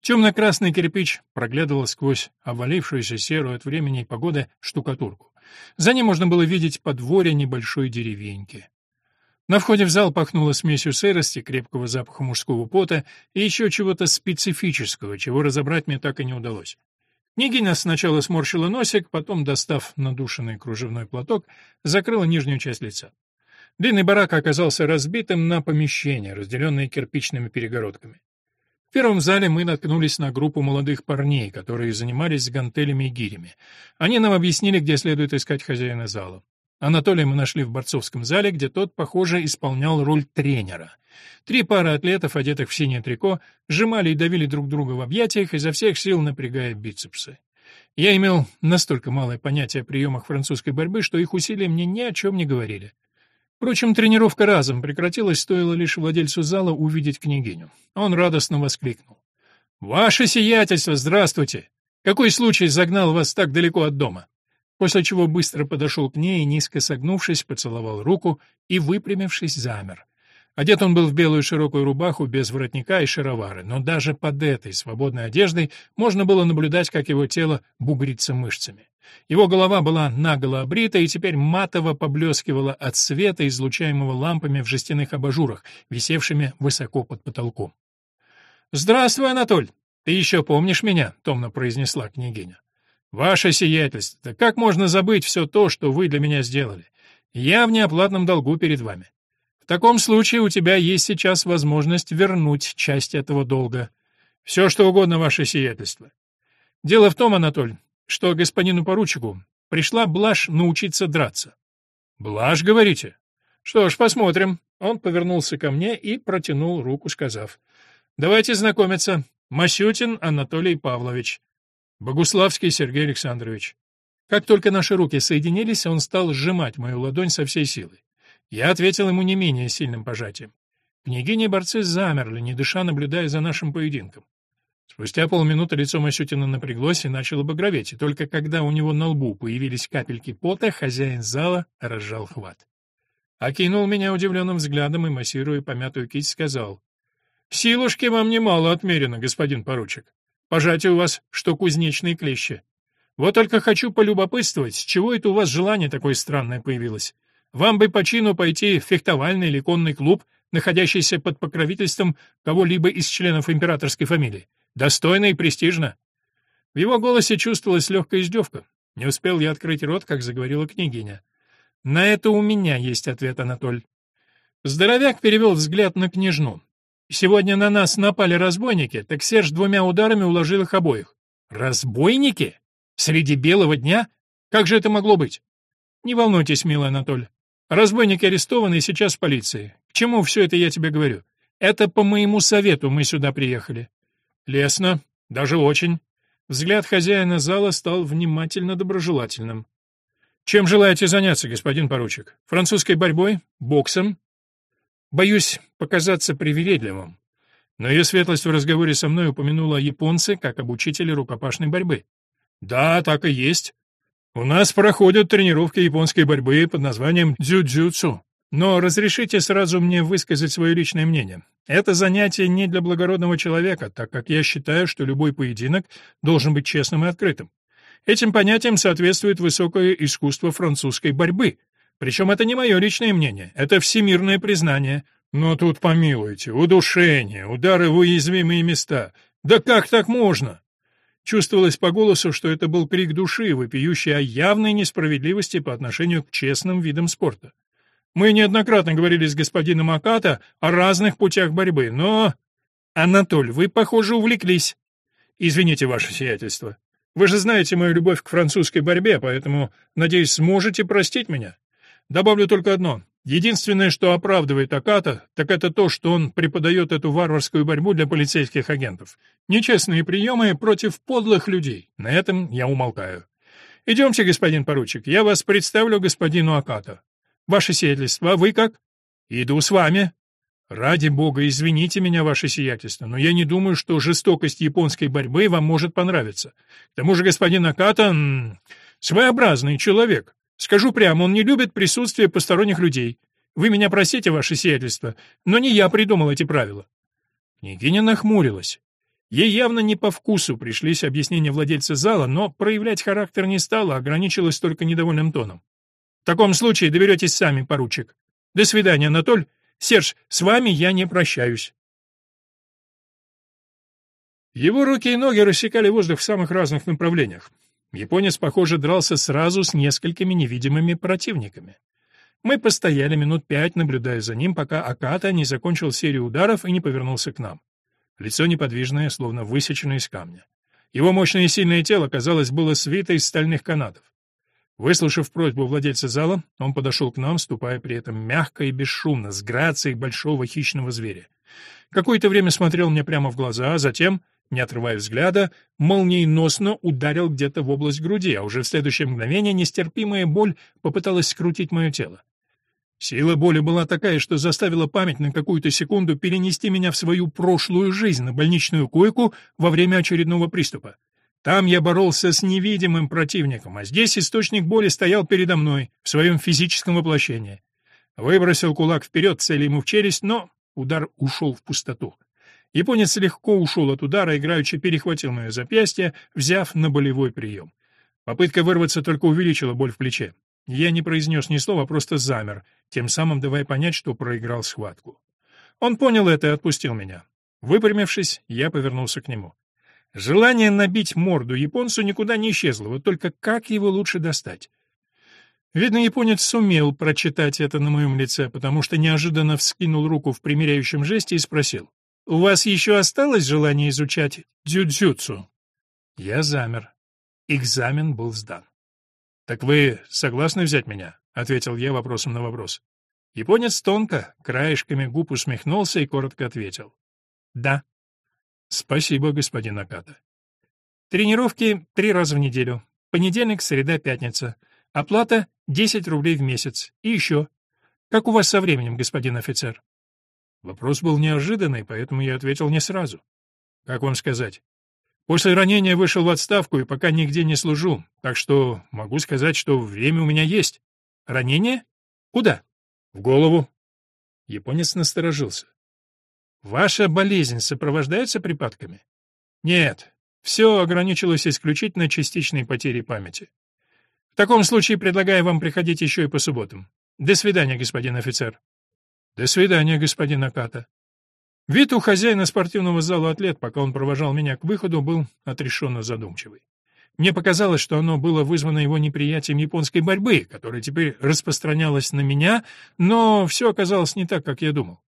Темно-красный кирпич проглядывал сквозь обвалившуюся серую от времени и погоды штукатурку. За ним можно было видеть подворье небольшой деревеньки. На входе в зал пахнуло смесью сырости, крепкого запаха мужского пота и еще чего-то специфического, чего разобрать мне так и не удалось. Княгиня сначала сморщила носик, потом, достав надушенный кружевной платок, закрыла нижнюю часть лица. Длинный барак оказался разбитым на помещения, разделенные кирпичными перегородками. Первом зале мы наткнулись на группу молодых парней, которые занимались гантелями и гирями. Они нам объяснили, где следует искать хозяина зала. Анатолия мы нашли в борцовском зале, где тот, похоже, исполнял роль тренера. Три пары атлетов, одетых в синее трико, сжимали и давили друг друга в объятиях, изо всех сил напрягая бицепсы. Я имел настолько малое понятие о приемах французской борьбы, что их усилия мне ни о чем не говорили. Впрочем, тренировка разом прекратилась, стоило лишь владельцу зала увидеть княгиню. Он радостно воскликнул. «Ваше сиятельство, здравствуйте! Какой случай загнал вас так далеко от дома?» После чего быстро подошел к ней низко согнувшись, поцеловал руку и, выпрямившись, замер. Одет он был в белую широкую рубаху без воротника и шаровары, но даже под этой свободной одеждой можно было наблюдать, как его тело бугрится мышцами. Его голова была наголо обрита и теперь матово поблескивала от света, излучаемого лампами в жестяных абажурах, висевшими высоко под потолком. «Здравствуй, Анатоль! Ты еще помнишь меня?» — томно произнесла княгиня. «Ваше сиятельство, как можно забыть все то, что вы для меня сделали? Я в неоплатном долгу перед вами. В таком случае у тебя есть сейчас возможность вернуть часть этого долга. Все, что угодно, ваше сиятельство. Дело в том, Анатоль, что господину поручику пришла Блаш научиться драться. Блаш, говорите? Что ж, посмотрим. Он повернулся ко мне и протянул руку, сказав. Давайте знакомиться. Масютин Анатолий Павлович. Богуславский Сергей Александрович. Как только наши руки соединились, он стал сжимать мою ладонь со всей силой. Я ответил ему не менее сильным пожатием. Княгиня и борцы замерли, не дыша, наблюдая за нашим поединком. Спустя полминуты лицо Масютина напряглось и начало багроветь, и только когда у него на лбу появились капельки пота, хозяин зала разжал хват. Окинул меня удивленным взглядом и, массируя помятую кисть, сказал, «Силушки вам немало отмерено, господин поручик. Пожатие у вас, что кузнечные клещи. Вот только хочу полюбопытствовать, с чего это у вас желание такое странное появилось? Вам бы по чину пойти в фехтовальный или конный клуб, находящийся под покровительством кого-либо из членов императорской фамилии. Достойно и престижно. В его голосе чувствовалась легкая издевка. Не успел я открыть рот, как заговорила княгиня. На это у меня есть ответ, Анатоль. Здоровяк перевел взгляд на княжну. Сегодня на нас напали разбойники, так Серж двумя ударами уложил их обоих. Разбойники? Среди белого дня? Как же это могло быть? Не волнуйтесь, милый Анатоль. Разбойники арестованы и сейчас в полиции. К чему все это я тебе говорю? Это по моему совету мы сюда приехали. Лесно, даже очень. Взгляд хозяина зала стал внимательно доброжелательным. Чем желаете заняться, господин поручик? Французской борьбой? Боксом? Боюсь показаться привередливым. Но ее светлость в разговоре со мной упомянула о японце как об учителе рукопашной борьбы. Да, так и есть. У нас проходят тренировки японской борьбы под названием дзюдзюцу. Но разрешите сразу мне высказать свое личное мнение. Это занятие не для благородного человека, так как я считаю, что любой поединок должен быть честным и открытым. Этим понятиям соответствует высокое искусство французской борьбы. Причем это не мое личное мнение, это всемирное признание. Но тут помилуйте, удушение, удары в уязвимые места. Да как так можно? Чувствовалось по голосу, что это был крик души, вопиющий о явной несправедливости по отношению к честным видам спорта. Мы неоднократно говорили с господином Аката о разных путях борьбы, но... Анатоль, вы, похоже, увлеклись. Извините, ваше сиятельство. Вы же знаете мою любовь к французской борьбе, поэтому, надеюсь, сможете простить меня. Добавлю только одно. Единственное, что оправдывает Аката, так это то, что он преподает эту варварскую борьбу для полицейских агентов. Нечестные приемы против подлых людей. На этом я умолкаю. Идемте, господин поручик, я вас представлю господину Аката. Ваше сиятельство, а вы как? Иду с вами. Ради бога, извините меня, ваше сиятельство, но я не думаю, что жестокость японской борьбы вам может понравиться. К тому же господин Аката... своеобразный человек. Скажу прямо, он не любит присутствие посторонних людей. Вы меня простите, ваше сиятельство, но не я придумал эти правила». Княгиня нахмурилась. Ей явно не по вкусу пришлись объяснения владельца зала, но проявлять характер не стала, ограничилась только недовольным тоном. «В таком случае доберетесь сами, поручик. До свидания, Анатоль. Серж, с вами я не прощаюсь». Его руки и ноги рассекали воздух в самых разных направлениях. Японец, похоже, дрался сразу с несколькими невидимыми противниками. Мы постояли минут пять, наблюдая за ним, пока Аката не закончил серию ударов и не повернулся к нам. Лицо неподвижное, словно высеченное из камня. Его мощное и сильное тело, казалось, было свито из стальных канатов. Выслушав просьбу владельца зала, он подошел к нам, ступая при этом мягко и бесшумно, с грацией большого хищного зверя. Какое-то время смотрел мне прямо в глаза, а затем не отрывая взгляда, молниеносно ударил где-то в область груди, а уже в следующее мгновение нестерпимая боль попыталась скрутить мое тело. Сила боли была такая, что заставила память на какую-то секунду перенести меня в свою прошлую жизнь на больничную койку во время очередного приступа. Там я боролся с невидимым противником, а здесь источник боли стоял передо мной в своем физическом воплощении. Выбросил кулак вперед, цели ему в челюсть, но удар ушел в пустоту. Японец легко ушел от удара, играючи перехватил мое запястье, взяв на болевой прием. Попытка вырваться только увеличила боль в плече. Я не произнес ни слова, просто замер, тем самым давая понять, что проиграл схватку. Он понял это и отпустил меня. Выпрямившись, я повернулся к нему. Желание набить морду японцу никуда не исчезло, вот только как его лучше достать? Видно, японец сумел прочитать это на моем лице, потому что неожиданно вскинул руку в примиряющем жесте и спросил. «У вас еще осталось желание изучать дзюдзюцу?» Я замер. Экзамен был сдан. «Так вы согласны взять меня?» — ответил я вопросом на вопрос. Японец тонко, краешками губ усмехнулся и коротко ответил. «Да». «Спасибо, господин Аката». «Тренировки три раза в неделю. Понедельник, среда, пятница. Оплата — 10 рублей в месяц. И еще. Как у вас со временем, господин офицер?» Вопрос был неожиданный, поэтому я ответил не сразу. «Как вам сказать? После ранения вышел в отставку и пока нигде не служу, так что могу сказать, что время у меня есть. Ранение? Куда? В голову. Японец насторожился. Ваша болезнь сопровождается припадками? Нет, все ограничилось исключительно частичной потерей памяти. В таком случае предлагаю вам приходить еще и по субботам. До свидания, господин офицер. До свидания, господин Аката. Вид у хозяина спортивного зала атлет, пока он провожал меня к выходу, был отрешенно задумчивый. Мне показалось, что оно было вызвано его неприятием японской борьбы, которая теперь распространялась на меня, но все оказалось не так, как я думал.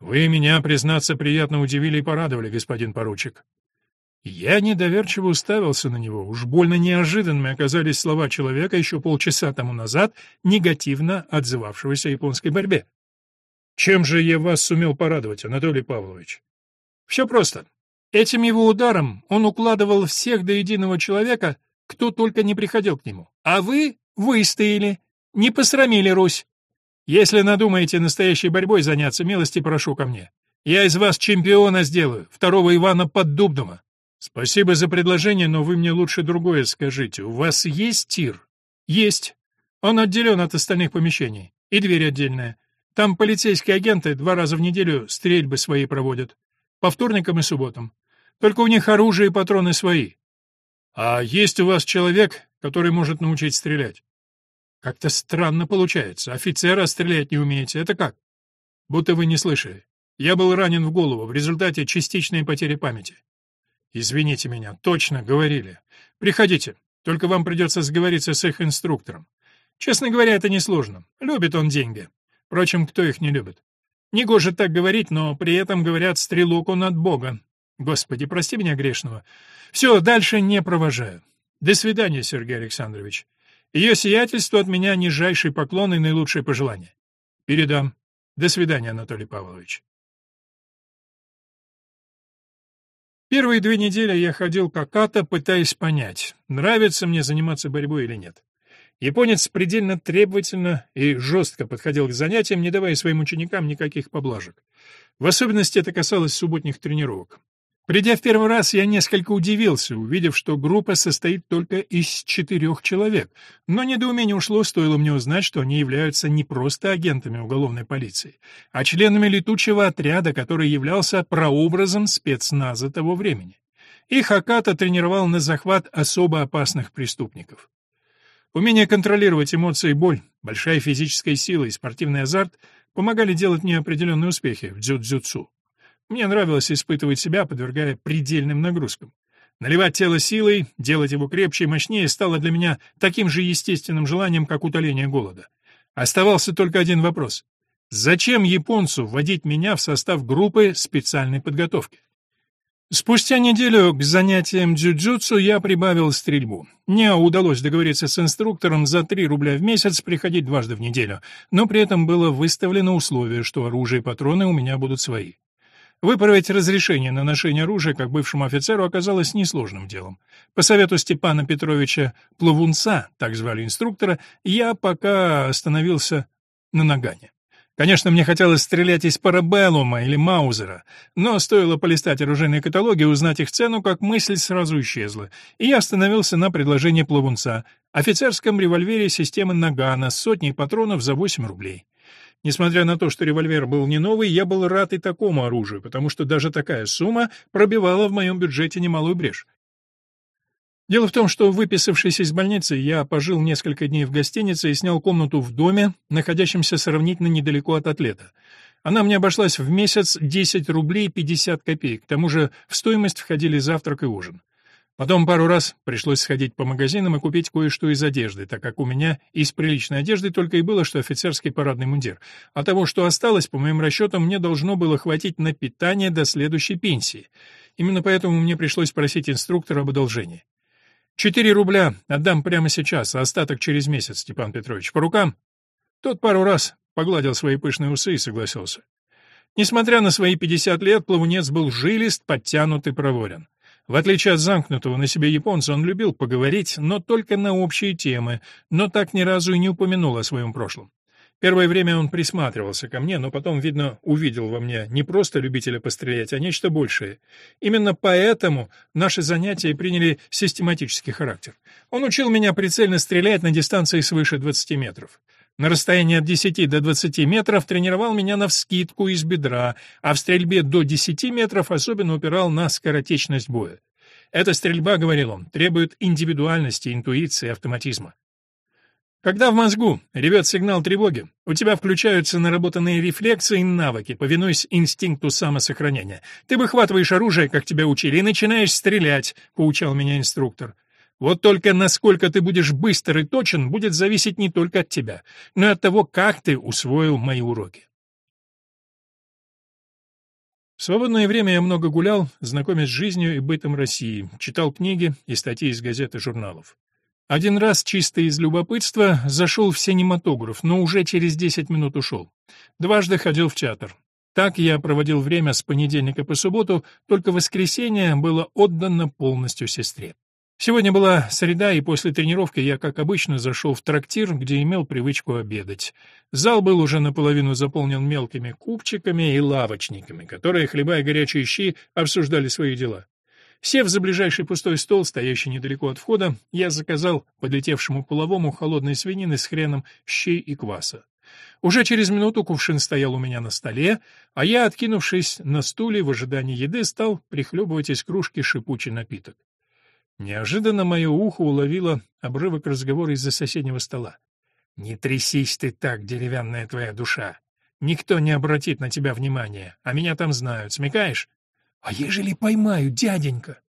«Вы меня, признаться, приятно удивили и порадовали, господин поручик». Я недоверчиво уставился на него. Уж больно неожиданными оказались слова человека еще полчаса тому назад, негативно отзывавшегося о японской борьбе. Чем же я вас сумел порадовать, Анатолий Павлович? Все просто. Этим его ударом он укладывал всех до единого человека, кто только не приходил к нему. А вы выстояли, не посрамили Русь. Если надумаете настоящей борьбой заняться, милости прошу ко мне. Я из вас чемпиона сделаю, второго Ивана Поддубного. Спасибо за предложение, но вы мне лучше другое скажите. У вас есть тир? Есть. Он отделен от остальных помещений. И дверь отдельная. Там полицейские агенты два раза в неделю стрельбы свои проводят. По вторникам и субботам. Только у них оружие и патроны свои. А есть у вас человек, который может научить стрелять? Как-то странно получается. Офицера стрелять не умеете. Это как? Будто вы не слышали. Я был ранен в голову в результате частичной потери памяти. Извините меня, точно говорили. Приходите. Только вам придется сговориться с их инструктором. Честно говоря, это несложно. Любит он деньги. Впрочем, кто их не любит? Негоже так говорить, но при этом говорят стрелок он от Бога. Господи, прости меня грешного. Все, дальше не провожаю. До свидания, Сергей Александрович. Ее сиятельство от меня нижайший поклон и наилучшие пожелания. Передам. До свидания, Анатолий Павлович. Первые две недели я ходил как ата, пытаясь понять, нравится мне заниматься борьбой или нет. Японец предельно требовательно и жестко подходил к занятиям, не давая своим ученикам никаких поблажек. В особенности это касалось субботних тренировок. Придя в первый раз, я несколько удивился, увидев, что группа состоит только из четырех человек, но недоумение ушло, стоило мне узнать, что они являются не просто агентами уголовной полиции, а членами летучего отряда, который являлся прообразом спецназа того времени. Их Аката тренировал на захват особо опасных преступников. Умение контролировать эмоции и боль, большая физическая сила и спортивный азарт помогали делать мне определенные успехи в дзюдзюцу. Мне нравилось испытывать себя, подвергая предельным нагрузкам. Наливать тело силой, делать его крепче и мощнее стало для меня таким же естественным желанием, как утоление голода. Оставался только один вопрос. Зачем японцу вводить меня в состав группы специальной подготовки? Спустя неделю к занятиям дзюджутсу я прибавил стрельбу. Мне удалось договориться с инструктором за 3 рубля в месяц приходить дважды в неделю, но при этом было выставлено условие, что оружие и патроны у меня будут свои. Выправить разрешение на ношение оружия как бывшему офицеру оказалось несложным делом. По совету Степана Петровича Плавунца, так звали инструктора, я пока остановился на нагане. Конечно, мне хотелось стрелять из парабеллума или маузера, но стоило полистать оружейные каталоги и узнать их цену, как мысль сразу исчезла, и я остановился на предложении плавунца — офицерском револьвере системы Нагана с сотней патронов за 8 рублей. Несмотря на то, что револьвер был не новый, я был рад и такому оружию, потому что даже такая сумма пробивала в моем бюджете немалую брешь. Дело в том, что, выписавшись из больницы, я пожил несколько дней в гостинице и снял комнату в доме, находящемся сравнительно недалеко от атлета. Она мне обошлась в месяц 10 рублей 50 копеек, к тому же в стоимость входили завтрак и ужин. Потом пару раз пришлось сходить по магазинам и купить кое-что из одежды, так как у меня из приличной одежды только и было, что офицерский парадный мундир. А того, что осталось, по моим расчетам, мне должно было хватить на питание до следующей пенсии. Именно поэтому мне пришлось просить инструктора об одолжении. Четыре рубля отдам прямо сейчас, а остаток через месяц, Степан Петрович. По рукам? Тот пару раз погладил свои пышные усы и согласился. Несмотря на свои пятьдесят лет, плавунец был жилист, подтянут и проворен. В отличие от замкнутого на себе японца, он любил поговорить, но только на общие темы, но так ни разу и не упомянул о своем прошлом. Первое время он присматривался ко мне, но потом, видно, увидел во мне не просто любителя пострелять, а нечто большее. Именно поэтому наши занятия приняли систематический характер. Он учил меня прицельно стрелять на дистанции свыше 20 метров. На расстоянии от 10 до 20 метров тренировал меня на вскидку из бедра, а в стрельбе до 10 метров особенно упирал на скоротечность боя. Эта стрельба, говорил он, требует индивидуальности, интуиции, автоматизма. Когда в мозгу ревет сигнал тревоги, у тебя включаются наработанные рефлексы и навыки, повинуясь инстинкту самосохранения. Ты выхватываешь оружие, как тебя учили, и начинаешь стрелять, поучал меня инструктор. Вот только насколько ты будешь быстр и точен, будет зависеть не только от тебя, но и от того, как ты усвоил мои уроки. В свободное время я много гулял, знакомясь с жизнью и бытом России, читал книги и статьи из газет и журналов. Один раз чисто из любопытства зашел в синематограф, но уже через 10 минут ушел. Дважды ходил в театр. Так я проводил время с понедельника по субботу, только воскресенье было отдано полностью сестре. Сегодня была среда, и после тренировки я, как обычно, зашел в трактир, где имел привычку обедать. Зал был уже наполовину заполнен мелкими купчиками и лавочниками, которые, хлебая горячие щи, обсуждали свои дела. Сев за ближайший пустой стол, стоящий недалеко от входа, я заказал подлетевшему половому холодной свинины с хреном, щей и кваса. Уже через минуту кувшин стоял у меня на столе, а я, откинувшись на стуле в ожидании еды, стал прихлебывать из кружки шипучий напиток. Неожиданно мое ухо уловило обрывок разговора из-за соседнего стола. «Не трясись ты так, деревянная твоя душа! Никто не обратит на тебя внимания, а меня там знают, смекаешь? «А ежели поймаю, дяденька?»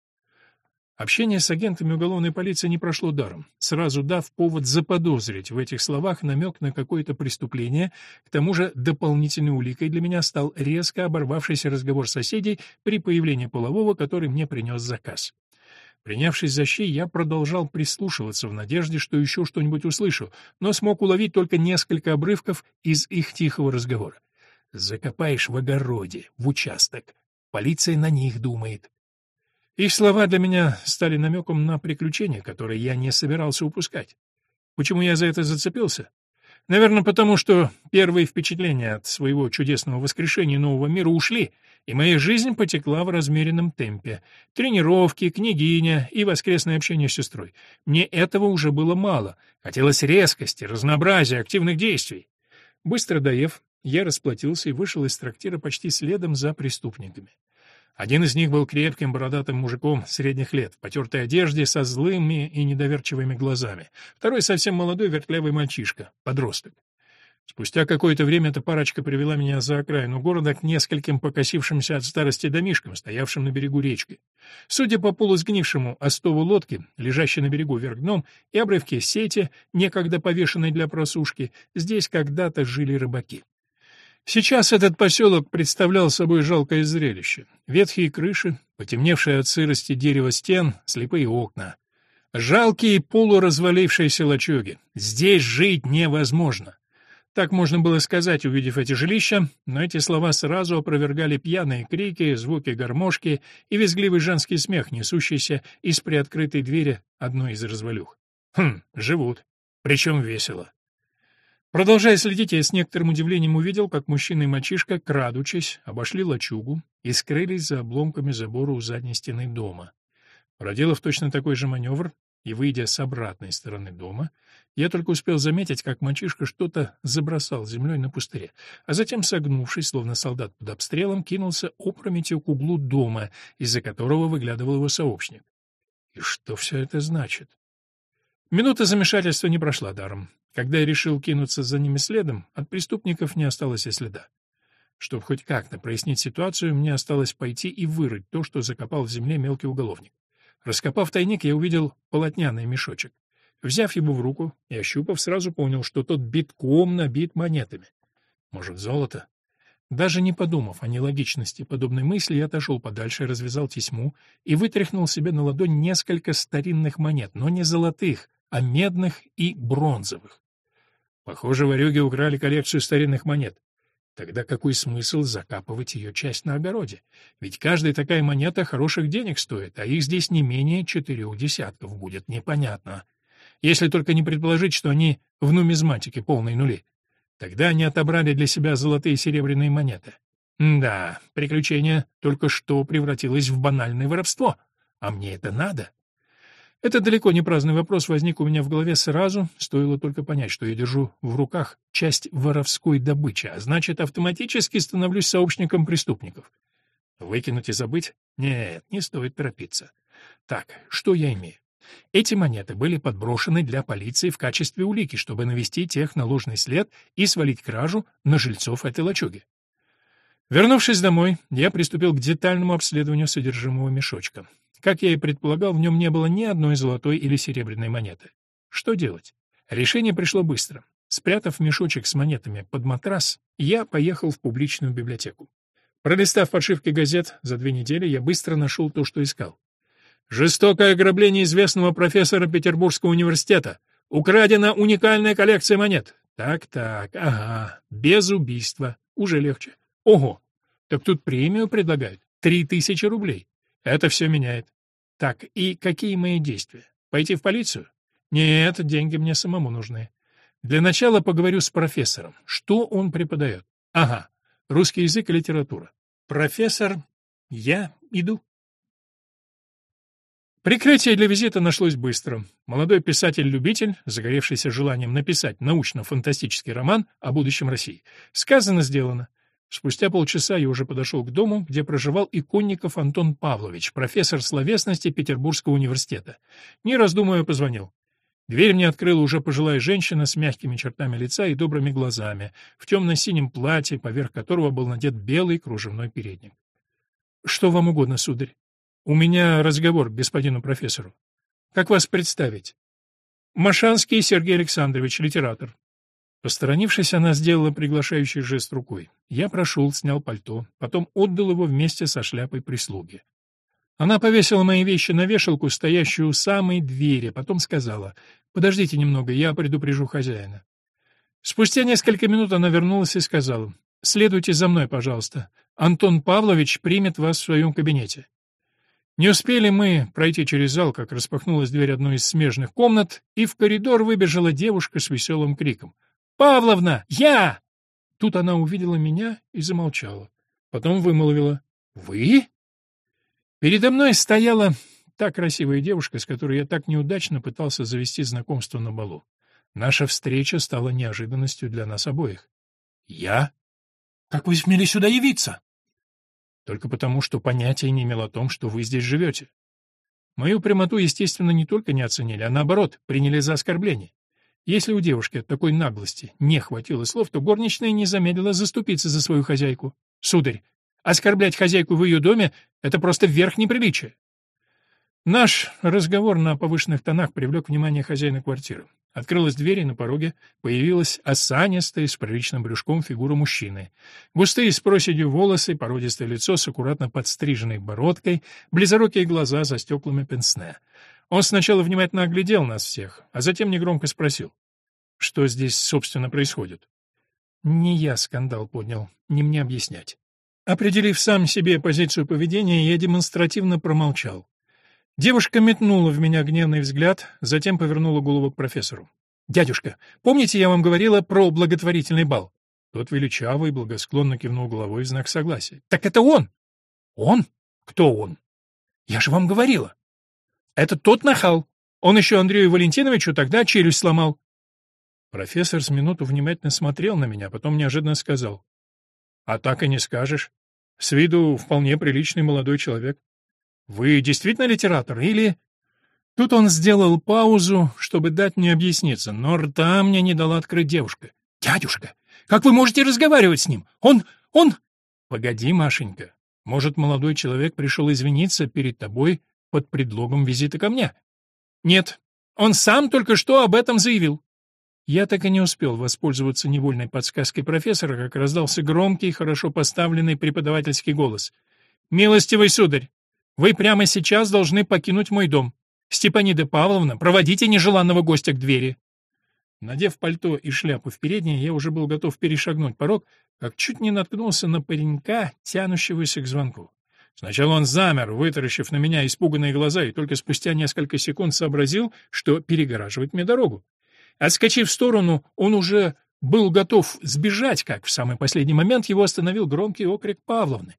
Общение с агентами уголовной полиции не прошло даром, сразу дав повод заподозрить в этих словах намек на какое-то преступление, к тому же дополнительной уликой для меня стал резко оборвавшийся разговор соседей при появлении полового, который мне принес заказ. Принявшись за щей, я продолжал прислушиваться в надежде, что еще что-нибудь услышу, но смог уловить только несколько обрывков из их тихого разговора. «Закопаешь в огороде, в участок, Полиция на них думает. Их слова для меня стали намеком на приключения, которые я не собирался упускать. Почему я за это зацепился? Наверное, потому что первые впечатления от своего чудесного воскрешения нового мира ушли, и моя жизнь потекла в размеренном темпе. Тренировки, княгиня и воскресное общение с сестрой. Мне этого уже было мало. Хотелось резкости, разнообразия, активных действий. Быстро доев, я расплатился и вышел из трактира почти следом за преступниками. Один из них был крепким бородатым мужиком средних лет, в потертой одежде, со злыми и недоверчивыми глазами. Второй совсем молодой вертлявый мальчишка, подросток. Спустя какое-то время эта парочка привела меня за окраину города к нескольким покосившимся от старости домишкам, стоявшим на берегу речки. Судя по полусгнившему остову лодки, лежащей на берегу вверх дном, и обрывке сети, некогда повешенной для просушки, здесь когда-то жили рыбаки. Сейчас этот поселок представлял собой жалкое зрелище. Ветхие крыши, потемневшие от сырости дерево стен, слепые окна. Жалкие полуразвалившиеся лачуги. Здесь жить невозможно. Так можно было сказать, увидев эти жилища, но эти слова сразу опровергали пьяные крики, звуки гармошки и визгливый женский смех, несущийся из приоткрытой двери одной из развалюх. Хм, живут. Причем весело. Продолжая следить, я с некоторым удивлением увидел, как мужчина и мальчишка, крадучись, обошли лачугу и скрылись за обломками забора у задней стены дома. Проделав точно такой же маневр и выйдя с обратной стороны дома, я только успел заметить, как мальчишка что-то забросал землей на пустыре, а затем, согнувшись, словно солдат под обстрелом, кинулся опрометью к углу дома, из-за которого выглядывал его сообщник. И что все это значит? Минута замешательства не прошла даром. Когда я решил кинуться за ними следом, от преступников не осталось и следа. Чтобы хоть как-то прояснить ситуацию, мне осталось пойти и вырыть то, что закопал в земле мелкий уголовник. Раскопав тайник, я увидел полотняный мешочек. Взяв его в руку и ощупав, сразу понял, что тот битком набит монетами. Может, золото? Даже не подумав о нелогичности подобной мысли, я отошел подальше, развязал тесьму и вытряхнул себе на ладонь несколько старинных монет, но не золотых, а медных и бронзовых. Похоже, ворюги украли коллекцию старинных монет. Тогда какой смысл закапывать ее часть на огороде? Ведь каждая такая монета хороших денег стоит, а их здесь не менее четырех десятков, будет непонятно. Если только не предположить, что они в нумизматике полной нули. Тогда они отобрали для себя золотые и серебряные монеты. да, приключение только что превратилось в банальное воровство. А мне это надо? Этот далеко не праздный вопрос возник у меня в голове сразу, стоило только понять, что я держу в руках часть воровской добычи, а значит, автоматически становлюсь сообщником преступников. Выкинуть и забыть? Нет, не стоит торопиться. Так, что я имею? Эти монеты были подброшены для полиции в качестве улики, чтобы навести тех на ложный след и свалить кражу на жильцов этой лачуги. Вернувшись домой, я приступил к детальному обследованию содержимого мешочка. Как я и предполагал, в нем не было ни одной золотой или серебряной монеты. Что делать? Решение пришло быстро. Спрятав мешочек с монетами под матрас, я поехал в публичную библиотеку. Пролистав подшивки газет за две недели, я быстро нашел то, что искал. «Жестокое ограбление известного профессора Петербургского университета. Украдена уникальная коллекция монет». Так-так, ага, без убийства. Уже легче. Ого, так тут премию предлагают. Три тысячи рублей. Это все меняет. Так, и какие мои действия? Пойти в полицию? Нет, деньги мне самому нужны. Для начала поговорю с профессором. Что он преподает? Ага, русский язык и литература. Профессор, я иду. Прикрытие для визита нашлось быстро. Молодой писатель-любитель, загоревшийся желанием написать научно-фантастический роман о будущем России. Сказано, сделано. Спустя полчаса я уже подошел к дому, где проживал иконников Антон Павлович, профессор словесности Петербургского университета. Не раздумывая, позвонил. Дверь мне открыла уже пожилая женщина с мягкими чертами лица и добрыми глазами, в темно-синем платье, поверх которого был надет белый кружевной передник. — Что вам угодно, сударь? — У меня разговор к господину профессору. — Как вас представить? — Машанский Сергей Александрович, литератор. Посторонившись, она сделала приглашающий жест рукой. Я прошел, снял пальто, потом отдал его вместе со шляпой прислуги. Она повесила мои вещи на вешалку, стоящую у самой двери, потом сказала, «Подождите немного, я предупрежу хозяина». Спустя несколько минут она вернулась и сказала, «Следуйте за мной, пожалуйста. Антон Павлович примет вас в своем кабинете». Не успели мы пройти через зал, как распахнулась дверь одной из смежных комнат, и в коридор выбежала девушка с веселым криком — Павловна, я!» Тут она увидела меня и замолчала. Потом вымолвила. «Вы?» Передо мной стояла та красивая девушка, с которой я так неудачно пытался завести знакомство на балу. Наша встреча стала неожиданностью для нас обоих. «Я? Как вы смели сюда явиться?» «Только потому, что понятия не имел о том, что вы здесь живете. Мою прямоту, естественно, не только не оценили, а наоборот, приняли за оскорбление. Если у девушки от такой наглости не хватило слов, то горничная не замедлила заступиться за свою хозяйку. «Сударь, оскорблять хозяйку в ее доме — это просто верх неприличия». Наш разговор на повышенных тонах привлек внимание хозяина квартиры. Открылась дверь, и на пороге появилась осанистая с приличным брюшком фигура мужчины. Густые с проседью волосы, породистое лицо с аккуратно подстриженной бородкой, близорукие глаза за стеклами пенсне. Он сначала внимательно оглядел нас всех, а затем негромко спросил. Что здесь, собственно, происходит? Не я скандал поднял, не мне объяснять. Определив сам себе позицию поведения, я демонстративно промолчал. Девушка метнула в меня гневный взгляд, затем повернула голову к профессору. «Дядюшка, помните, я вам говорила про благотворительный бал?» Тот величавый благосклонно кивнул головой в знак согласия. «Так это он!» «Он? Кто он?» «Я же вам говорила!» «Это тот нахал. Он еще Андрею Валентиновичу тогда челюсть сломал». Профессор с минуту внимательно смотрел на меня, потом неожиданно сказал. «А так и не скажешь. С виду вполне приличный молодой человек. Вы действительно литератор или...» Тут он сделал паузу, чтобы дать мне объясниться, но рта мне не дала открыть девушка. «Дядюшка, как вы можете разговаривать с ним? Он... он...» «Погоди, Машенька. Может, молодой человек пришел извиниться перед тобой под предлогом визита ко мне?» «Нет, он сам только что об этом заявил». Я так и не успел воспользоваться невольной подсказкой профессора, как раздался громкий, хорошо поставленный преподавательский голос. «Милостивый сударь, вы прямо сейчас должны покинуть мой дом. Степанида Павловна, проводите нежеланного гостя к двери». Надев пальто и шляпу в передней, я уже был готов перешагнуть порог, как чуть не наткнулся на паренька, тянущегося к звонку. Сначала он замер, вытаращив на меня испуганные глаза, и только спустя несколько секунд сообразил, что перегораживает мне дорогу. Отскочив в сторону, он уже был готов сбежать, как в самый последний момент его остановил громкий окрик Павловны.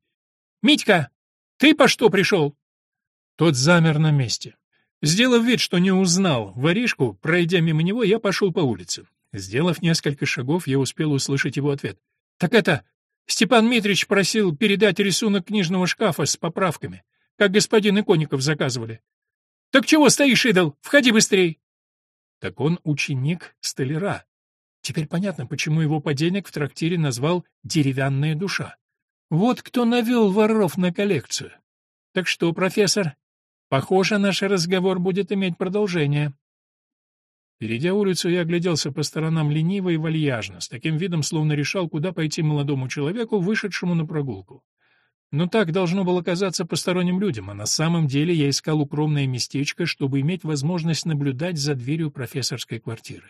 «Митька, ты по что пришел?» Тот замер на месте. Сделав вид, что не узнал воришку, пройдя мимо него, я пошел по улице. Сделав несколько шагов, я успел услышать его ответ. «Так это... Степан Митрич просил передать рисунок книжного шкафа с поправками, как господин Иконников заказывали. Так чего стоишь, идол? Входи быстрей!» Так он ученик столяра. Теперь понятно, почему его подельник в трактире назвал «деревянная душа». Вот кто навел воров на коллекцию. Так что, профессор, Похоже, наш разговор будет иметь продолжение. Перейдя улицу, я огляделся по сторонам лениво и вальяжно, с таким видом, словно решал, куда пойти молодому человеку, вышедшему на прогулку. Но так должно было казаться посторонним людям, а на самом деле я искал укромное местечко, чтобы иметь возможность наблюдать за дверью профессорской квартиры.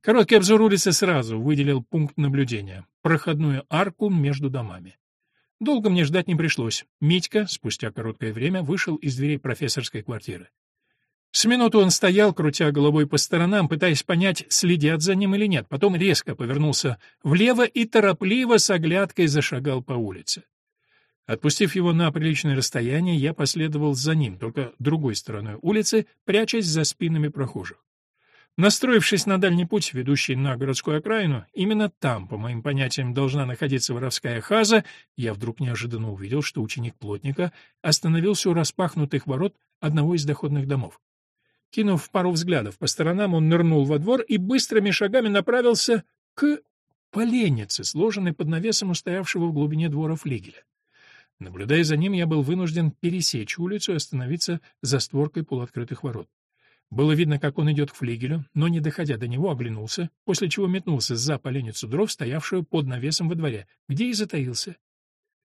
Короткий обзор улицы сразу выделил пункт наблюдения — проходную арку между домами. Долго мне ждать не пришлось. Митька, спустя короткое время, вышел из дверей профессорской квартиры. С минуту он стоял, крутя головой по сторонам, пытаясь понять, следят за ним или нет. Потом резко повернулся влево и торопливо с оглядкой зашагал по улице. Отпустив его на приличное расстояние, я последовал за ним, только другой стороной улицы, прячась за спинами прохожих. Настроившись на дальний путь, ведущий на городскую окраину, именно там, по моим понятиям, должна находиться воровская хаза, я вдруг неожиданно увидел, что ученик плотника остановился у распахнутых ворот одного из доходных домов. Кинув пару взглядов по сторонам, он нырнул во двор и быстрыми шагами направился к поленнице, сложенной под навесом устоявшего в глубине двора флигеля. Наблюдая за ним, я был вынужден пересечь улицу и остановиться за створкой полуоткрытых ворот. Было видно, как он идет к флигелю, но, не доходя до него, оглянулся, после чего метнулся за поленницу дров, стоявшую под навесом во дворе, где и затаился.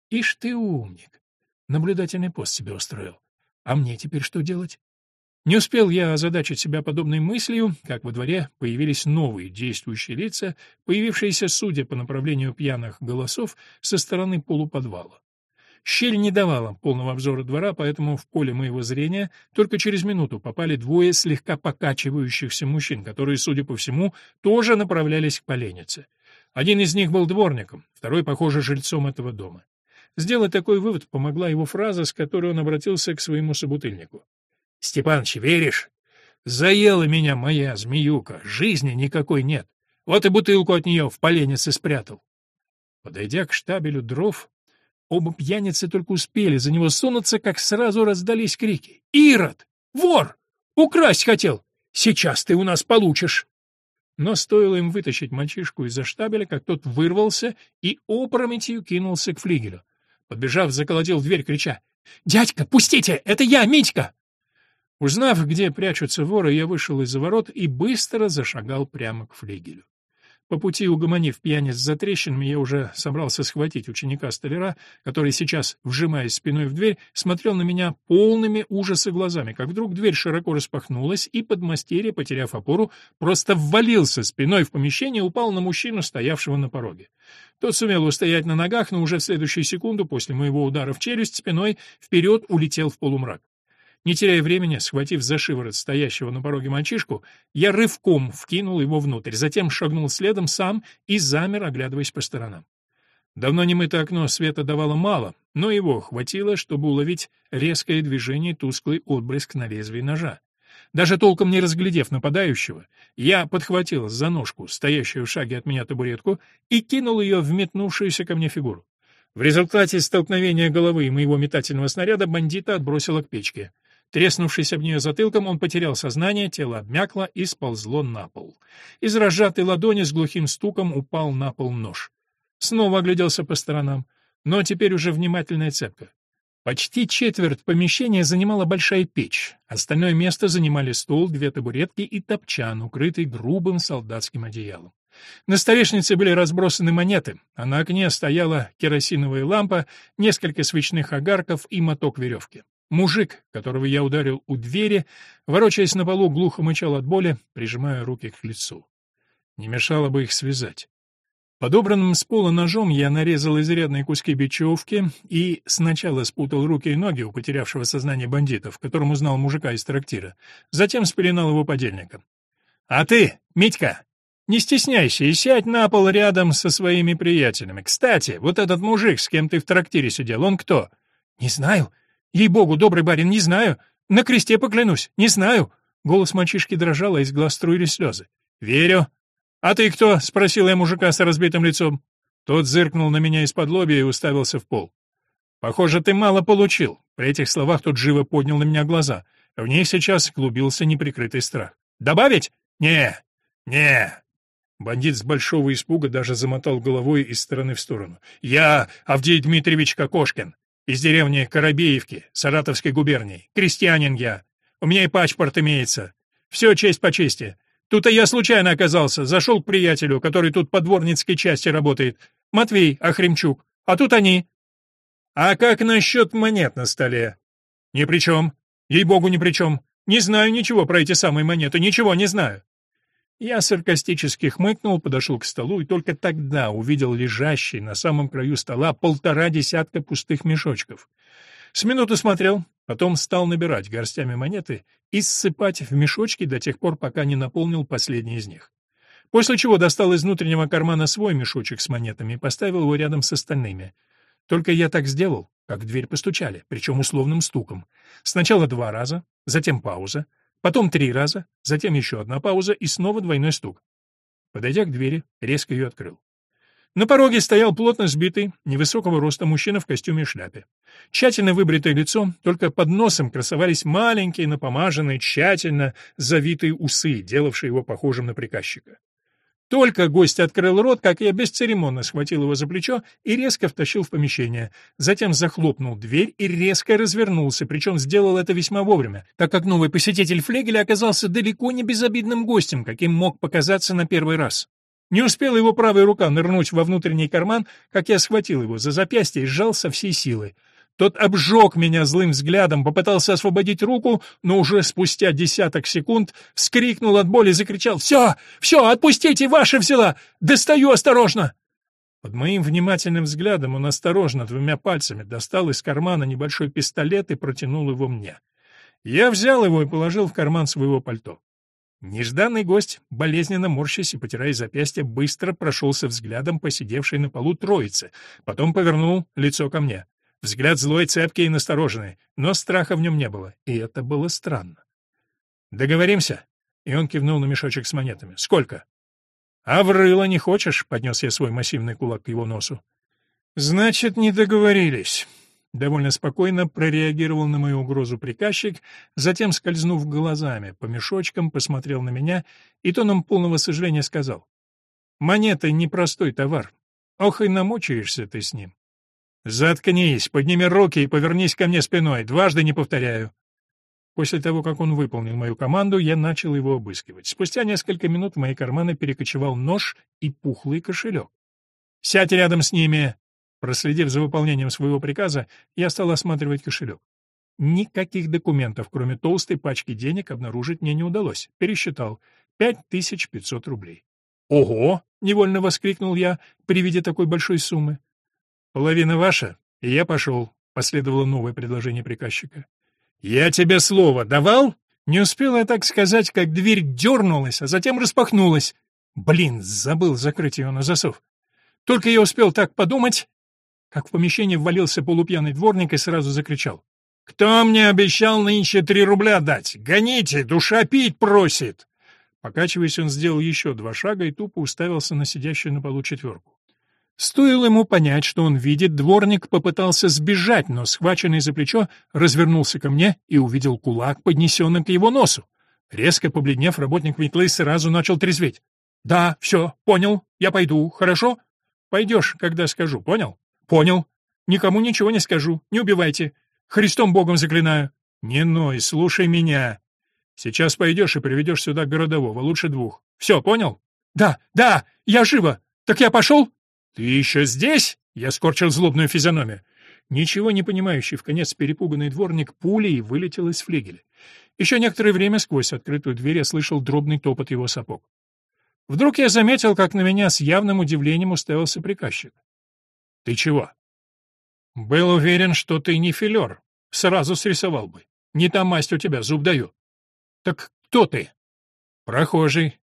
«Ишь ты умник! Наблюдательный пост себе устроил. А мне теперь что делать?» Не успел я озадачить себя подобной мыслью, как во дворе появились новые действующие лица, появившиеся, судя по направлению пьяных голосов, со стороны полуподвала. Щель не давала полного обзора двора, поэтому в поле моего зрения только через минуту попали двое слегка покачивающихся мужчин, которые, судя по всему, тоже направлялись к поленнице. Один из них был дворником, второй, похоже, жильцом этого дома. Сделать такой вывод помогла его фраза, с которой он обратился к своему собутыльнику. «Степаныч, веришь? Заела меня моя змеюка, жизни никакой нет. Вот и бутылку от нее в поленнице спрятал». Подойдя к штабелю дров, Оба пьяницы только успели за него сунуться, как сразу раздались крики. «Ирод! Вор! Украсть хотел! Сейчас ты у нас получишь!» Но стоило им вытащить мальчишку из-за штабеля, как тот вырвался и опрометью кинулся к флигелю. Подбежав, заколотил дверь, крича «Дядька, пустите! Это я, Митька!» Узнав, где прячутся воры, я вышел из-за ворот и быстро зашагал прямо к флигелю. По пути угомонив пьяниц за трещинами, я уже собрался схватить ученика-столяра, который сейчас, вжимаясь спиной в дверь, смотрел на меня полными ужаса глазами, как вдруг дверь широко распахнулась, и подмастерье, потеряв опору, просто ввалился спиной в помещение и упал на мужчину, стоявшего на пороге. Тот сумел устоять на ногах, но уже в следующую секунду после моего удара в челюсть спиной вперед улетел в полумрак. Не теряя времени, схватив за шиворот стоящего на пороге мальчишку, я рывком вкинул его внутрь, затем шагнул следом сам и замер, оглядываясь по сторонам. Давно немытое окно света давало мало, но его хватило, чтобы уловить резкое движение тусклый отблеск на лезвии ножа. Даже толком не разглядев нападающего, я подхватил за ножку стоящую в шаге от меня табуретку и кинул ее в метнувшуюся ко мне фигуру. В результате столкновения головы и моего метательного снаряда бандита отбросило к печке. Треснувшись об нее затылком, он потерял сознание, тело обмякло и сползло на пол. Из разжатой ладони с глухим стуком упал на пол нож. Снова огляделся по сторонам, но теперь уже внимательно и цепко. Почти четверть помещения занимала большая печь. Остальное место занимали стол, две табуретки и топчан, укрытый грубым солдатским одеялом. На столешнице были разбросаны монеты, а на окне стояла керосиновая лампа, несколько свечных огарков и моток веревки. Мужик, которого я ударил у двери, ворочаясь на полу, глухо мычал от боли, прижимая руки к лицу. Не мешало бы их связать. Подобранным с пола ножом я нарезал изрядные куски бечевки и сначала спутал руки и ноги у потерявшего сознание бандитов, которым узнал мужика из трактира, затем спеленал его подельником. «А ты, Митька, не стесняйся и сядь на пол рядом со своими приятелями. Кстати, вот этот мужик, с кем ты в трактире сидел, он кто?» «Не знаю», Ей-богу, добрый барин, не знаю. На кресте поклянусь, не знаю. Голос мальчишки дрожал, а из глаз струились слезы. Верю. А ты кто? спросил я мужика с разбитым лицом. Тот зыркнул на меня из-под лобья и уставился в пол. Похоже, ты мало получил. При этих словах тот живо поднял на меня глаза. В них сейчас клубился неприкрытый страх. Добавить? Не. Не. Бандит с большого испуга даже замотал головой из стороны в сторону. «Я Авдей Дмитриевич Кокошкин. Из деревни Коробеевки, Саратовской губернии. Крестьянин я. У меня и паспорт имеется. Все честь по чести. Тут я случайно оказался. Зашел к приятелю, который тут по дворницкой части работает. Матвей Ахремчук. А тут они. А как насчет монет на столе? Ни при чем. Ей-богу, ни при чем. Не знаю ничего про эти самые монеты. Ничего не знаю. Я саркастически хмыкнул, подошел к столу и только тогда увидел лежащий на самом краю стола полтора десятка пустых мешочков. С минуты смотрел, потом стал набирать горстями монеты и ссыпать в мешочки до тех пор, пока не наполнил последний из них. После чего достал из внутреннего кармана свой мешочек с монетами и поставил его рядом с остальными. Только я так сделал, как в дверь постучали, причем условным стуком. Сначала два раза, затем пауза, Потом три раза, затем еще одна пауза и снова двойной стук. Подойдя к двери, резко ее открыл. На пороге стоял плотно сбитый, невысокого роста мужчина в костюме и шляпе. Тщательно выбритое лицо, только под носом красовались маленькие, напомаженные, тщательно завитые усы, делавшие его похожим на приказчика. Только гость открыл рот, как я бесцеремонно схватил его за плечо и резко втащил в помещение. Затем захлопнул дверь и резко развернулся, причем сделал это весьма вовремя, так как новый посетитель флегеля оказался далеко не безобидным гостем, каким мог показаться на первый раз. Не успела его правая рука нырнуть во внутренний карман, как я схватил его за запястье и сжал со всей силы. Тот обжег меня злым взглядом, попытался освободить руку, но уже спустя десяток секунд вскрикнул от боли и закричал «Все! Все! Отпустите! Ваша взяла! Достаю осторожно!» Под моим внимательным взглядом он осторожно двумя пальцами достал из кармана небольшой пистолет и протянул его мне. Я взял его и положил в карман своего пальто. Нежданный гость, болезненно морщась и потирая запястье, быстро прошелся взглядом посидевшей на полу троицы, потом повернул лицо ко мне. Взгляд злой, цепкий и настороженный, но страха в нем не было, и это было странно. «Договоримся?» И он кивнул на мешочек с монетами. «Сколько?» «А в рыло не хочешь?» — поднес я свой массивный кулак к его носу. «Значит, не договорились». Довольно спокойно прореагировал на мою угрозу приказчик, затем, скользнув глазами по мешочкам, посмотрел на меня и тоном полного сожаления сказал. «Монеты — непростой товар. Ох и намучаешься ты с ним. «Заткнись, подними руки и повернись ко мне спиной, дважды не повторяю». После того, как он выполнил мою команду, я начал его обыскивать. Спустя несколько минут в мои карманы перекочевал нож и пухлый кошелек. «Сядь рядом с ними!» Проследив за выполнением своего приказа, я стал осматривать кошелек. Никаких документов, кроме толстой пачки денег, обнаружить мне не удалось. Пересчитал. 5500 рублей. «Ого!» — невольно воскликнул я при виде такой большой суммы. «Половина ваша, и я пошел», — последовало новое предложение приказчика. «Я тебе слово давал?» Не успел я так сказать, как дверь дернулась, а затем распахнулась. Блин, забыл закрыть ее на засов. Только я успел так подумать, как в помещение ввалился полупьяный дворник и сразу закричал. «Кто мне обещал нынче три рубля дать? Гоните, душа пить просит!» Покачиваясь, он сделал еще два шага и тупо уставился на сидящую на полу четверку. Стоило ему понять, что он видит, дворник попытался сбежать, но, схваченный за плечо, развернулся ко мне и увидел кулак, поднесенный к его носу. Резко побледнев, работник метлы сразу начал трезветь. «Да, все, понял, я пойду, хорошо?» «Пойдешь, когда скажу, понял?» «Понял. Никому ничего не скажу, не убивайте. Христом Богом заклинаю». «Не ной, слушай меня. Сейчас пойдешь и приведешь сюда городового, лучше двух. Все, понял?» «Да, да, я живо. Так я пошел?» «Ты еще здесь?» — я скорчил злобную физиономию. Ничего не понимающий, в конец перепуганный дворник пулей вылетел из флигеля. Еще некоторое время сквозь открытую дверь я слышал дробный топот его сапог. Вдруг я заметил, как на меня с явным удивлением уставился приказчик. «Ты чего?» «Был уверен, что ты не филер. Сразу срисовал бы. Не та масть у тебя, зуб даю». «Так кто ты?» «Прохожий».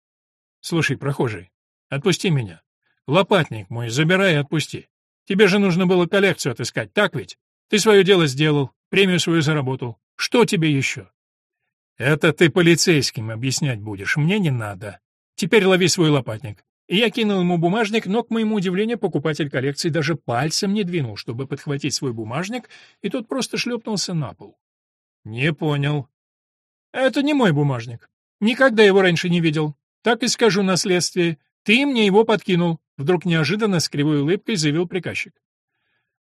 «Слушай, прохожий, отпусти меня. Лопатник мой, забирай и отпусти. Тебе же нужно было коллекцию отыскать, так ведь? Ты свое дело сделал, премию свою заработал. Что тебе еще? Это ты полицейским объяснять будешь, мне не надо. Теперь лови свой лопатник. И я кинул ему бумажник, но, к моему удивлению, покупатель коллекции даже пальцем не двинул, чтобы подхватить свой бумажник, и тот просто шлепнулся на пол. Не понял. Это не мой бумажник. Никогда его раньше не видел. Так и скажу на следствии. Ты мне его подкинул. Вдруг неожиданно с кривой улыбкой заявил приказчик.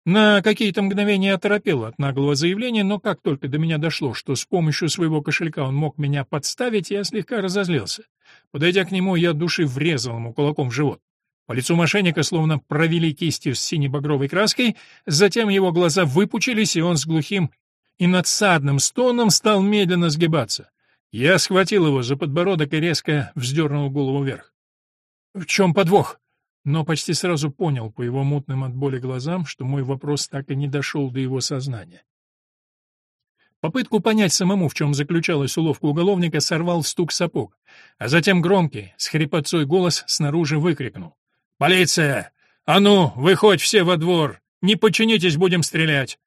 На какие-то мгновения оторопел от наглого заявления, но как только до меня дошло, что с помощью своего кошелька он мог меня подставить, я слегка разозлился. Подойдя к нему, я души врезал ему кулаком в живот. По лицу мошенника словно провели кистью с сине-багровой краской, затем его глаза выпучились, и он с глухим и надсадным стоном стал медленно сгибаться. Я схватил его за подбородок и резко вздернул голову вверх. «В чем подвох?» но почти сразу понял по его мутным от боли глазам, что мой вопрос так и не дошел до его сознания. Попытку понять самому, в чем заключалась уловка уголовника, сорвал стук сапог, а затем громкий, с хрипотцой голос снаружи выкрикнул. «Полиция! А ну, выходь все во двор! Не подчинитесь, будем стрелять!»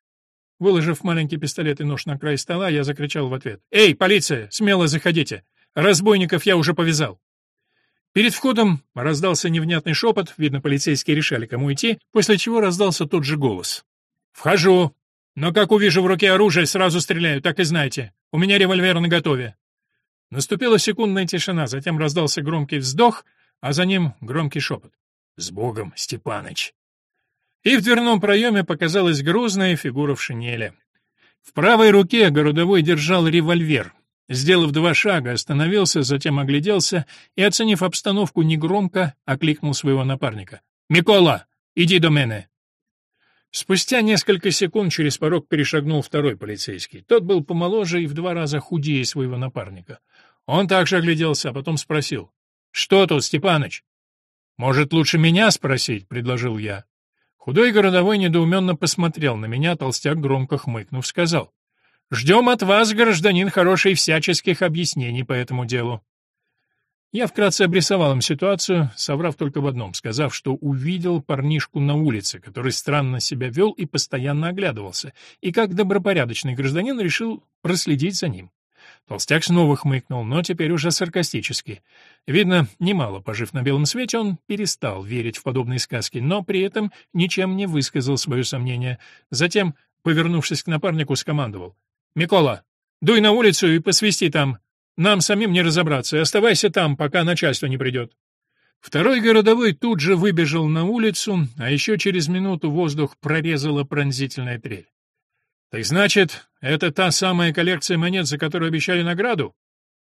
Выложив маленький пистолет и нож на край стола, я закричал в ответ. «Эй, полиция, смело заходите! Разбойников я уже повязал!» Перед входом раздался невнятный шепот, видно, полицейские решали, кому идти, после чего раздался тот же голос. «Вхожу, но как увижу в руке оружие, сразу стреляю, так и знайте. У меня револьвер наготове». Наступила секундная тишина, затем раздался громкий вздох, а за ним громкий шепот. «С Богом, Степаныч!» И в дверном проеме показалась грозная фигура в шинели. В правой руке городовой держал револьвер, Сделав два шага, остановился, затем огляделся и, оценив обстановку, негромко окликнул своего напарника. «Микола, иди до мене!» Спустя несколько секунд через порог перешагнул второй полицейский. Тот был помоложе и в два раза худее своего напарника. Он также огляделся, а потом спросил. «Что тут, Степаныч?» «Может, лучше меня спросить?» — предложил я. Худой городовой недоуменно посмотрел на меня, толстяк громко хмыкнув, сказал. Ждем от вас, гражданин, хорошей всяческих объяснений по этому делу. Я вкратце обрисовал им ситуацию, соврав только в одном, сказав, что увидел парнишку на улице, который странно себя вел и постоянно оглядывался, и как добропорядочный гражданин решил проследить за ним. Толстяк снова хмыкнул, но теперь уже саркастически. Видно, немало пожив на белом свете, он перестал верить в подобные сказки, но при этом ничем не высказал свое сомнение. Затем, повернувшись к напарнику, скомандовал. «Микола, дуй на улицу и посвисти там. Нам самим не разобраться, оставайся там, пока начальство не придет». Второй городовой тут же выбежал на улицу, а еще через минуту воздух прорезала пронзительная трель. Так значит, это та самая коллекция монет, за которую обещали награду?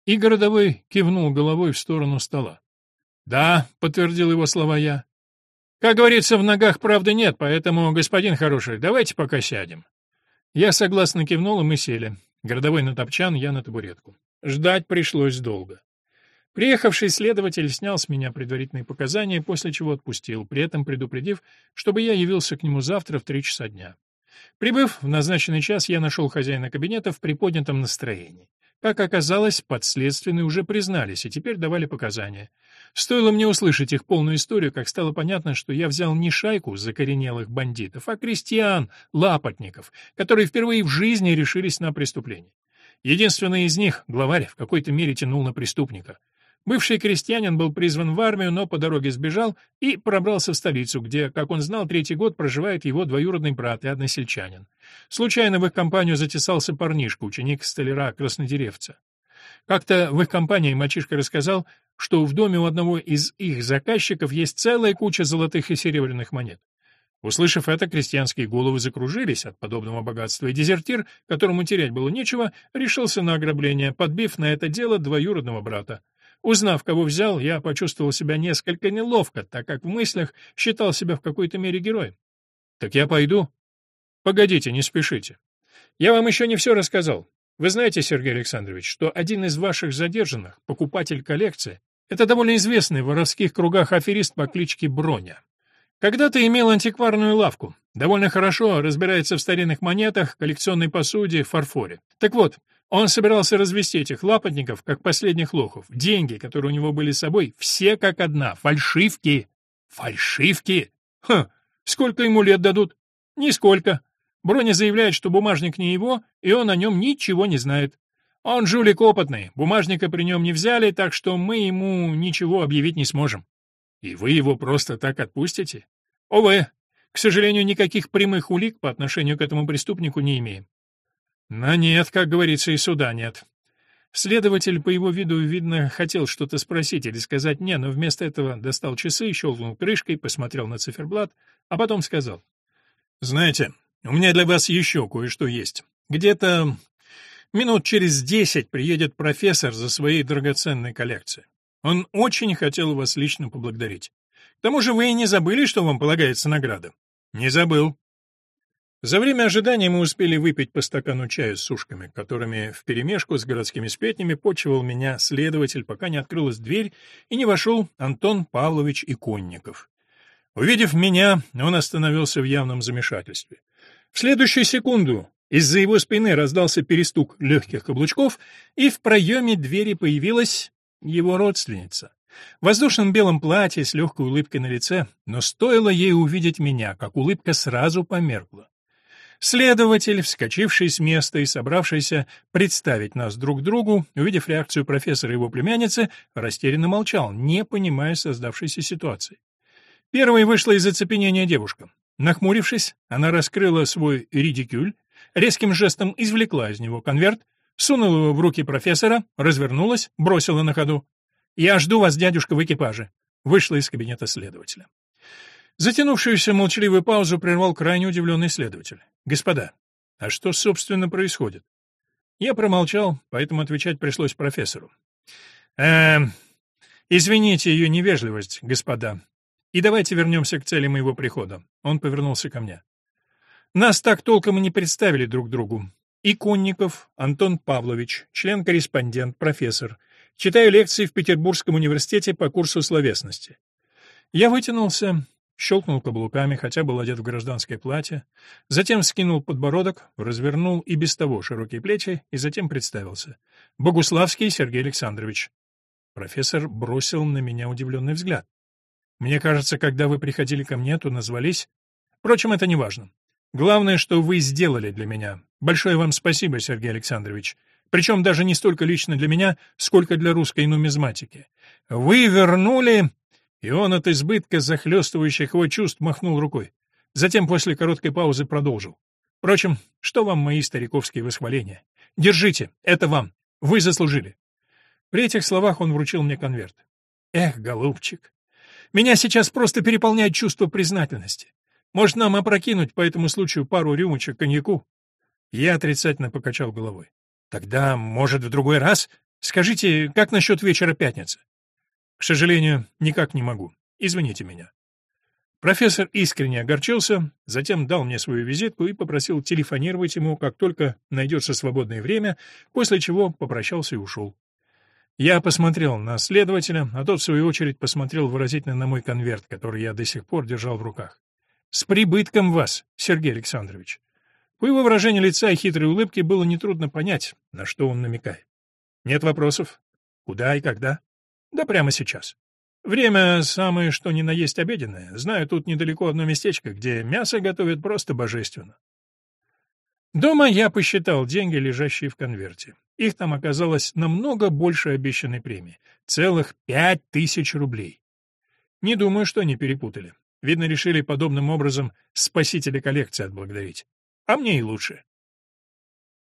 И городовой кивнул головой в сторону стола. Да, подтвердил его слова я. Как говорится, в ногах правды нет, поэтому, господин хороший, давайте пока сядем. Я согласно кивнул, и мы сели. Городовой на топчан, я на табуретку. Ждать пришлось долго. Приехавший следователь снял с меня предварительные показания, после чего отпустил, при этом предупредив, чтобы я явился к нему завтра в три часа дня. Прибыв в назначенный час, я нашел хозяина кабинета в приподнятом настроении. Как оказалось, подследственные уже признались и теперь давали показания. Стоило мне услышать их полную историю, как стало понятно, что я взял не шайку закоренелых бандитов, а крестьян, лапотников, которые впервые в жизни решились на преступление. Единственный из них, главарь, в какой-то мере тянул на преступника. Бывший крестьянин был призван в армию, но по дороге сбежал и пробрался в столицу, где, как он знал, третий год проживает его двоюродный брат и односельчанин. Случайно в их компанию затесался парнишка, ученик столяра-краснодеревца. Как-то в их компании мальчишка рассказал, что в доме у одного из их заказчиков есть целая куча золотых и серебряных монет. Услышав это, крестьянские головы закружились от подобного богатства, и дезертир, которому терять было нечего, решился на ограбление, подбив на это дело двоюродного брата. Узнав, кого взял, я почувствовал себя несколько неловко, так как в мыслях считал себя в какой-то мере героем. Так я пойду? Погодите, не спешите. Я вам еще не все рассказал. Вы знаете, Сергей Александрович, что один из ваших задержанных, покупатель коллекции, это довольно известный в воровских кругах аферист по кличке Броня. Когда-то имел антикварную лавку, довольно хорошо разбирается в старинных монетах, коллекционной посуде, фарфоре. Так вот, он собирался развести этих лапотников, как последних лохов. Деньги, которые у него были с собой, все как одна, фальшивки. Фальшивки? Ха, сколько ему лет дадут? Нисколько. Броня заявляет, что бумажник не его, и он о нем ничего не знает. Он жулик опытный, бумажника при нем не взяли, так что мы ему ничего объявить не сможем. И вы его просто так отпустите? Увы, к сожалению, никаких прямых улик по отношению к этому преступнику не имеем. Но нет, как говорится, и суда нет. Следователь по его виду, видно, хотел что-то спросить или сказать «не», но вместо этого достал часы, щелкнул крышкой, посмотрел на циферблат, а потом сказал. «Знаете, у меня для вас еще кое-что есть. Где-то минут через десять приедет профессор за своей драгоценной коллекцией. Он очень хотел вас лично поблагодарить. К тому же вы и не забыли, что вам полагается награда?» «Не забыл», за время ожидания мы успели выпить по стакану чая с сушками, которыми вперемешку с городскими сплетнями почивал меня следователь, пока не открылась дверь и не вошел Антон Павлович Иконников. Увидев меня, он остановился в явном замешательстве. В следующую секунду из-за его спины раздался перестук легких каблучков, и в проеме двери появилась его родственница. В воздушном белом платье с легкой улыбкой на лице, но стоило ей увидеть меня, как улыбка сразу померкла. Следователь, вскочивший с места и собравшийся представить нас друг другу, увидев реакцию профессора и его племянницы, растерянно молчал, не понимая создавшейся ситуации. Первой вышла из оцепенения девушка. Нахмурившись, она раскрыла свой редикюль, резким жестом извлекла из него конверт, сунула его в руки профессора, развернулась, бросила на ходу. «Я жду вас, дядюшка, в экипаже», вышла из кабинета следователя. Затянувшуюся молчаливую паузу прервал крайне удивленный следователь. «Господа, а что, собственно, происходит?» Я промолчал, поэтому отвечать пришлось профессору. «Эм, извините ее невежливость, господа. И давайте вернемся к цели моего прихода». Он повернулся ко мне. «Нас так толком и не представили друг другу. Иконников Антон Павлович, член-корреспондент, профессор. Читаю лекции в Петербургском университете по курсу словесности. Я вытянулся, щелкнул каблуками, хотя был одет в гражданское платье, затем скинул подбородок, развернул и без того широкие плечи и затем представился. «Богуславский Сергей Александрович». Профессор бросил на меня удивленный взгляд. «Мне кажется, когда вы приходили ко мне, то назвались... Впрочем, это не важно. Главное, что вы сделали для меня. Большое вам спасибо, Сергей Александрович. Причем даже не столько лично для меня, сколько для русской нумизматики. Вы вернули и он от избытка захлестывающих его чувств махнул рукой. Затем после короткой паузы продолжил. «Впрочем, что вам мои стариковские восхваления? Держите, это вам. Вы заслужили». При этих словах он вручил мне конверт. «Эх, голубчик, меня сейчас просто переполняет чувство признательности. Может, нам опрокинуть по этому случаю пару рюмочек коньяку?» Я отрицательно покачал головой. Тогда, может, в другой раз? Скажите, как насчет вечера пятницы? К сожалению, никак не могу. Извините меня. Профессор искренне огорчился, затем дал мне свою визитку и попросил телефонировать ему, как только найдется свободное время, после чего попрощался и ушел. Я посмотрел на следователя, а тот, в свою очередь, посмотрел выразительно на мой конверт, который я до сих пор держал в руках. «С прибытком вас, Сергей Александрович!» По его выражению лица и хитрой улыбке было нетрудно понять, на что он намекает. Нет вопросов? Куда и когда? Да прямо сейчас. Время самое что ни на есть обеденное. Знаю, тут недалеко одно местечко, где мясо готовят просто божественно. Дома я посчитал деньги, лежащие в конверте. Их там оказалось намного больше обещанной премии. Целых пять тысяч рублей. Не думаю, что они перепутали. Видно, решили подобным образом спасителя коллекции отблагодарить. А мне и лучше.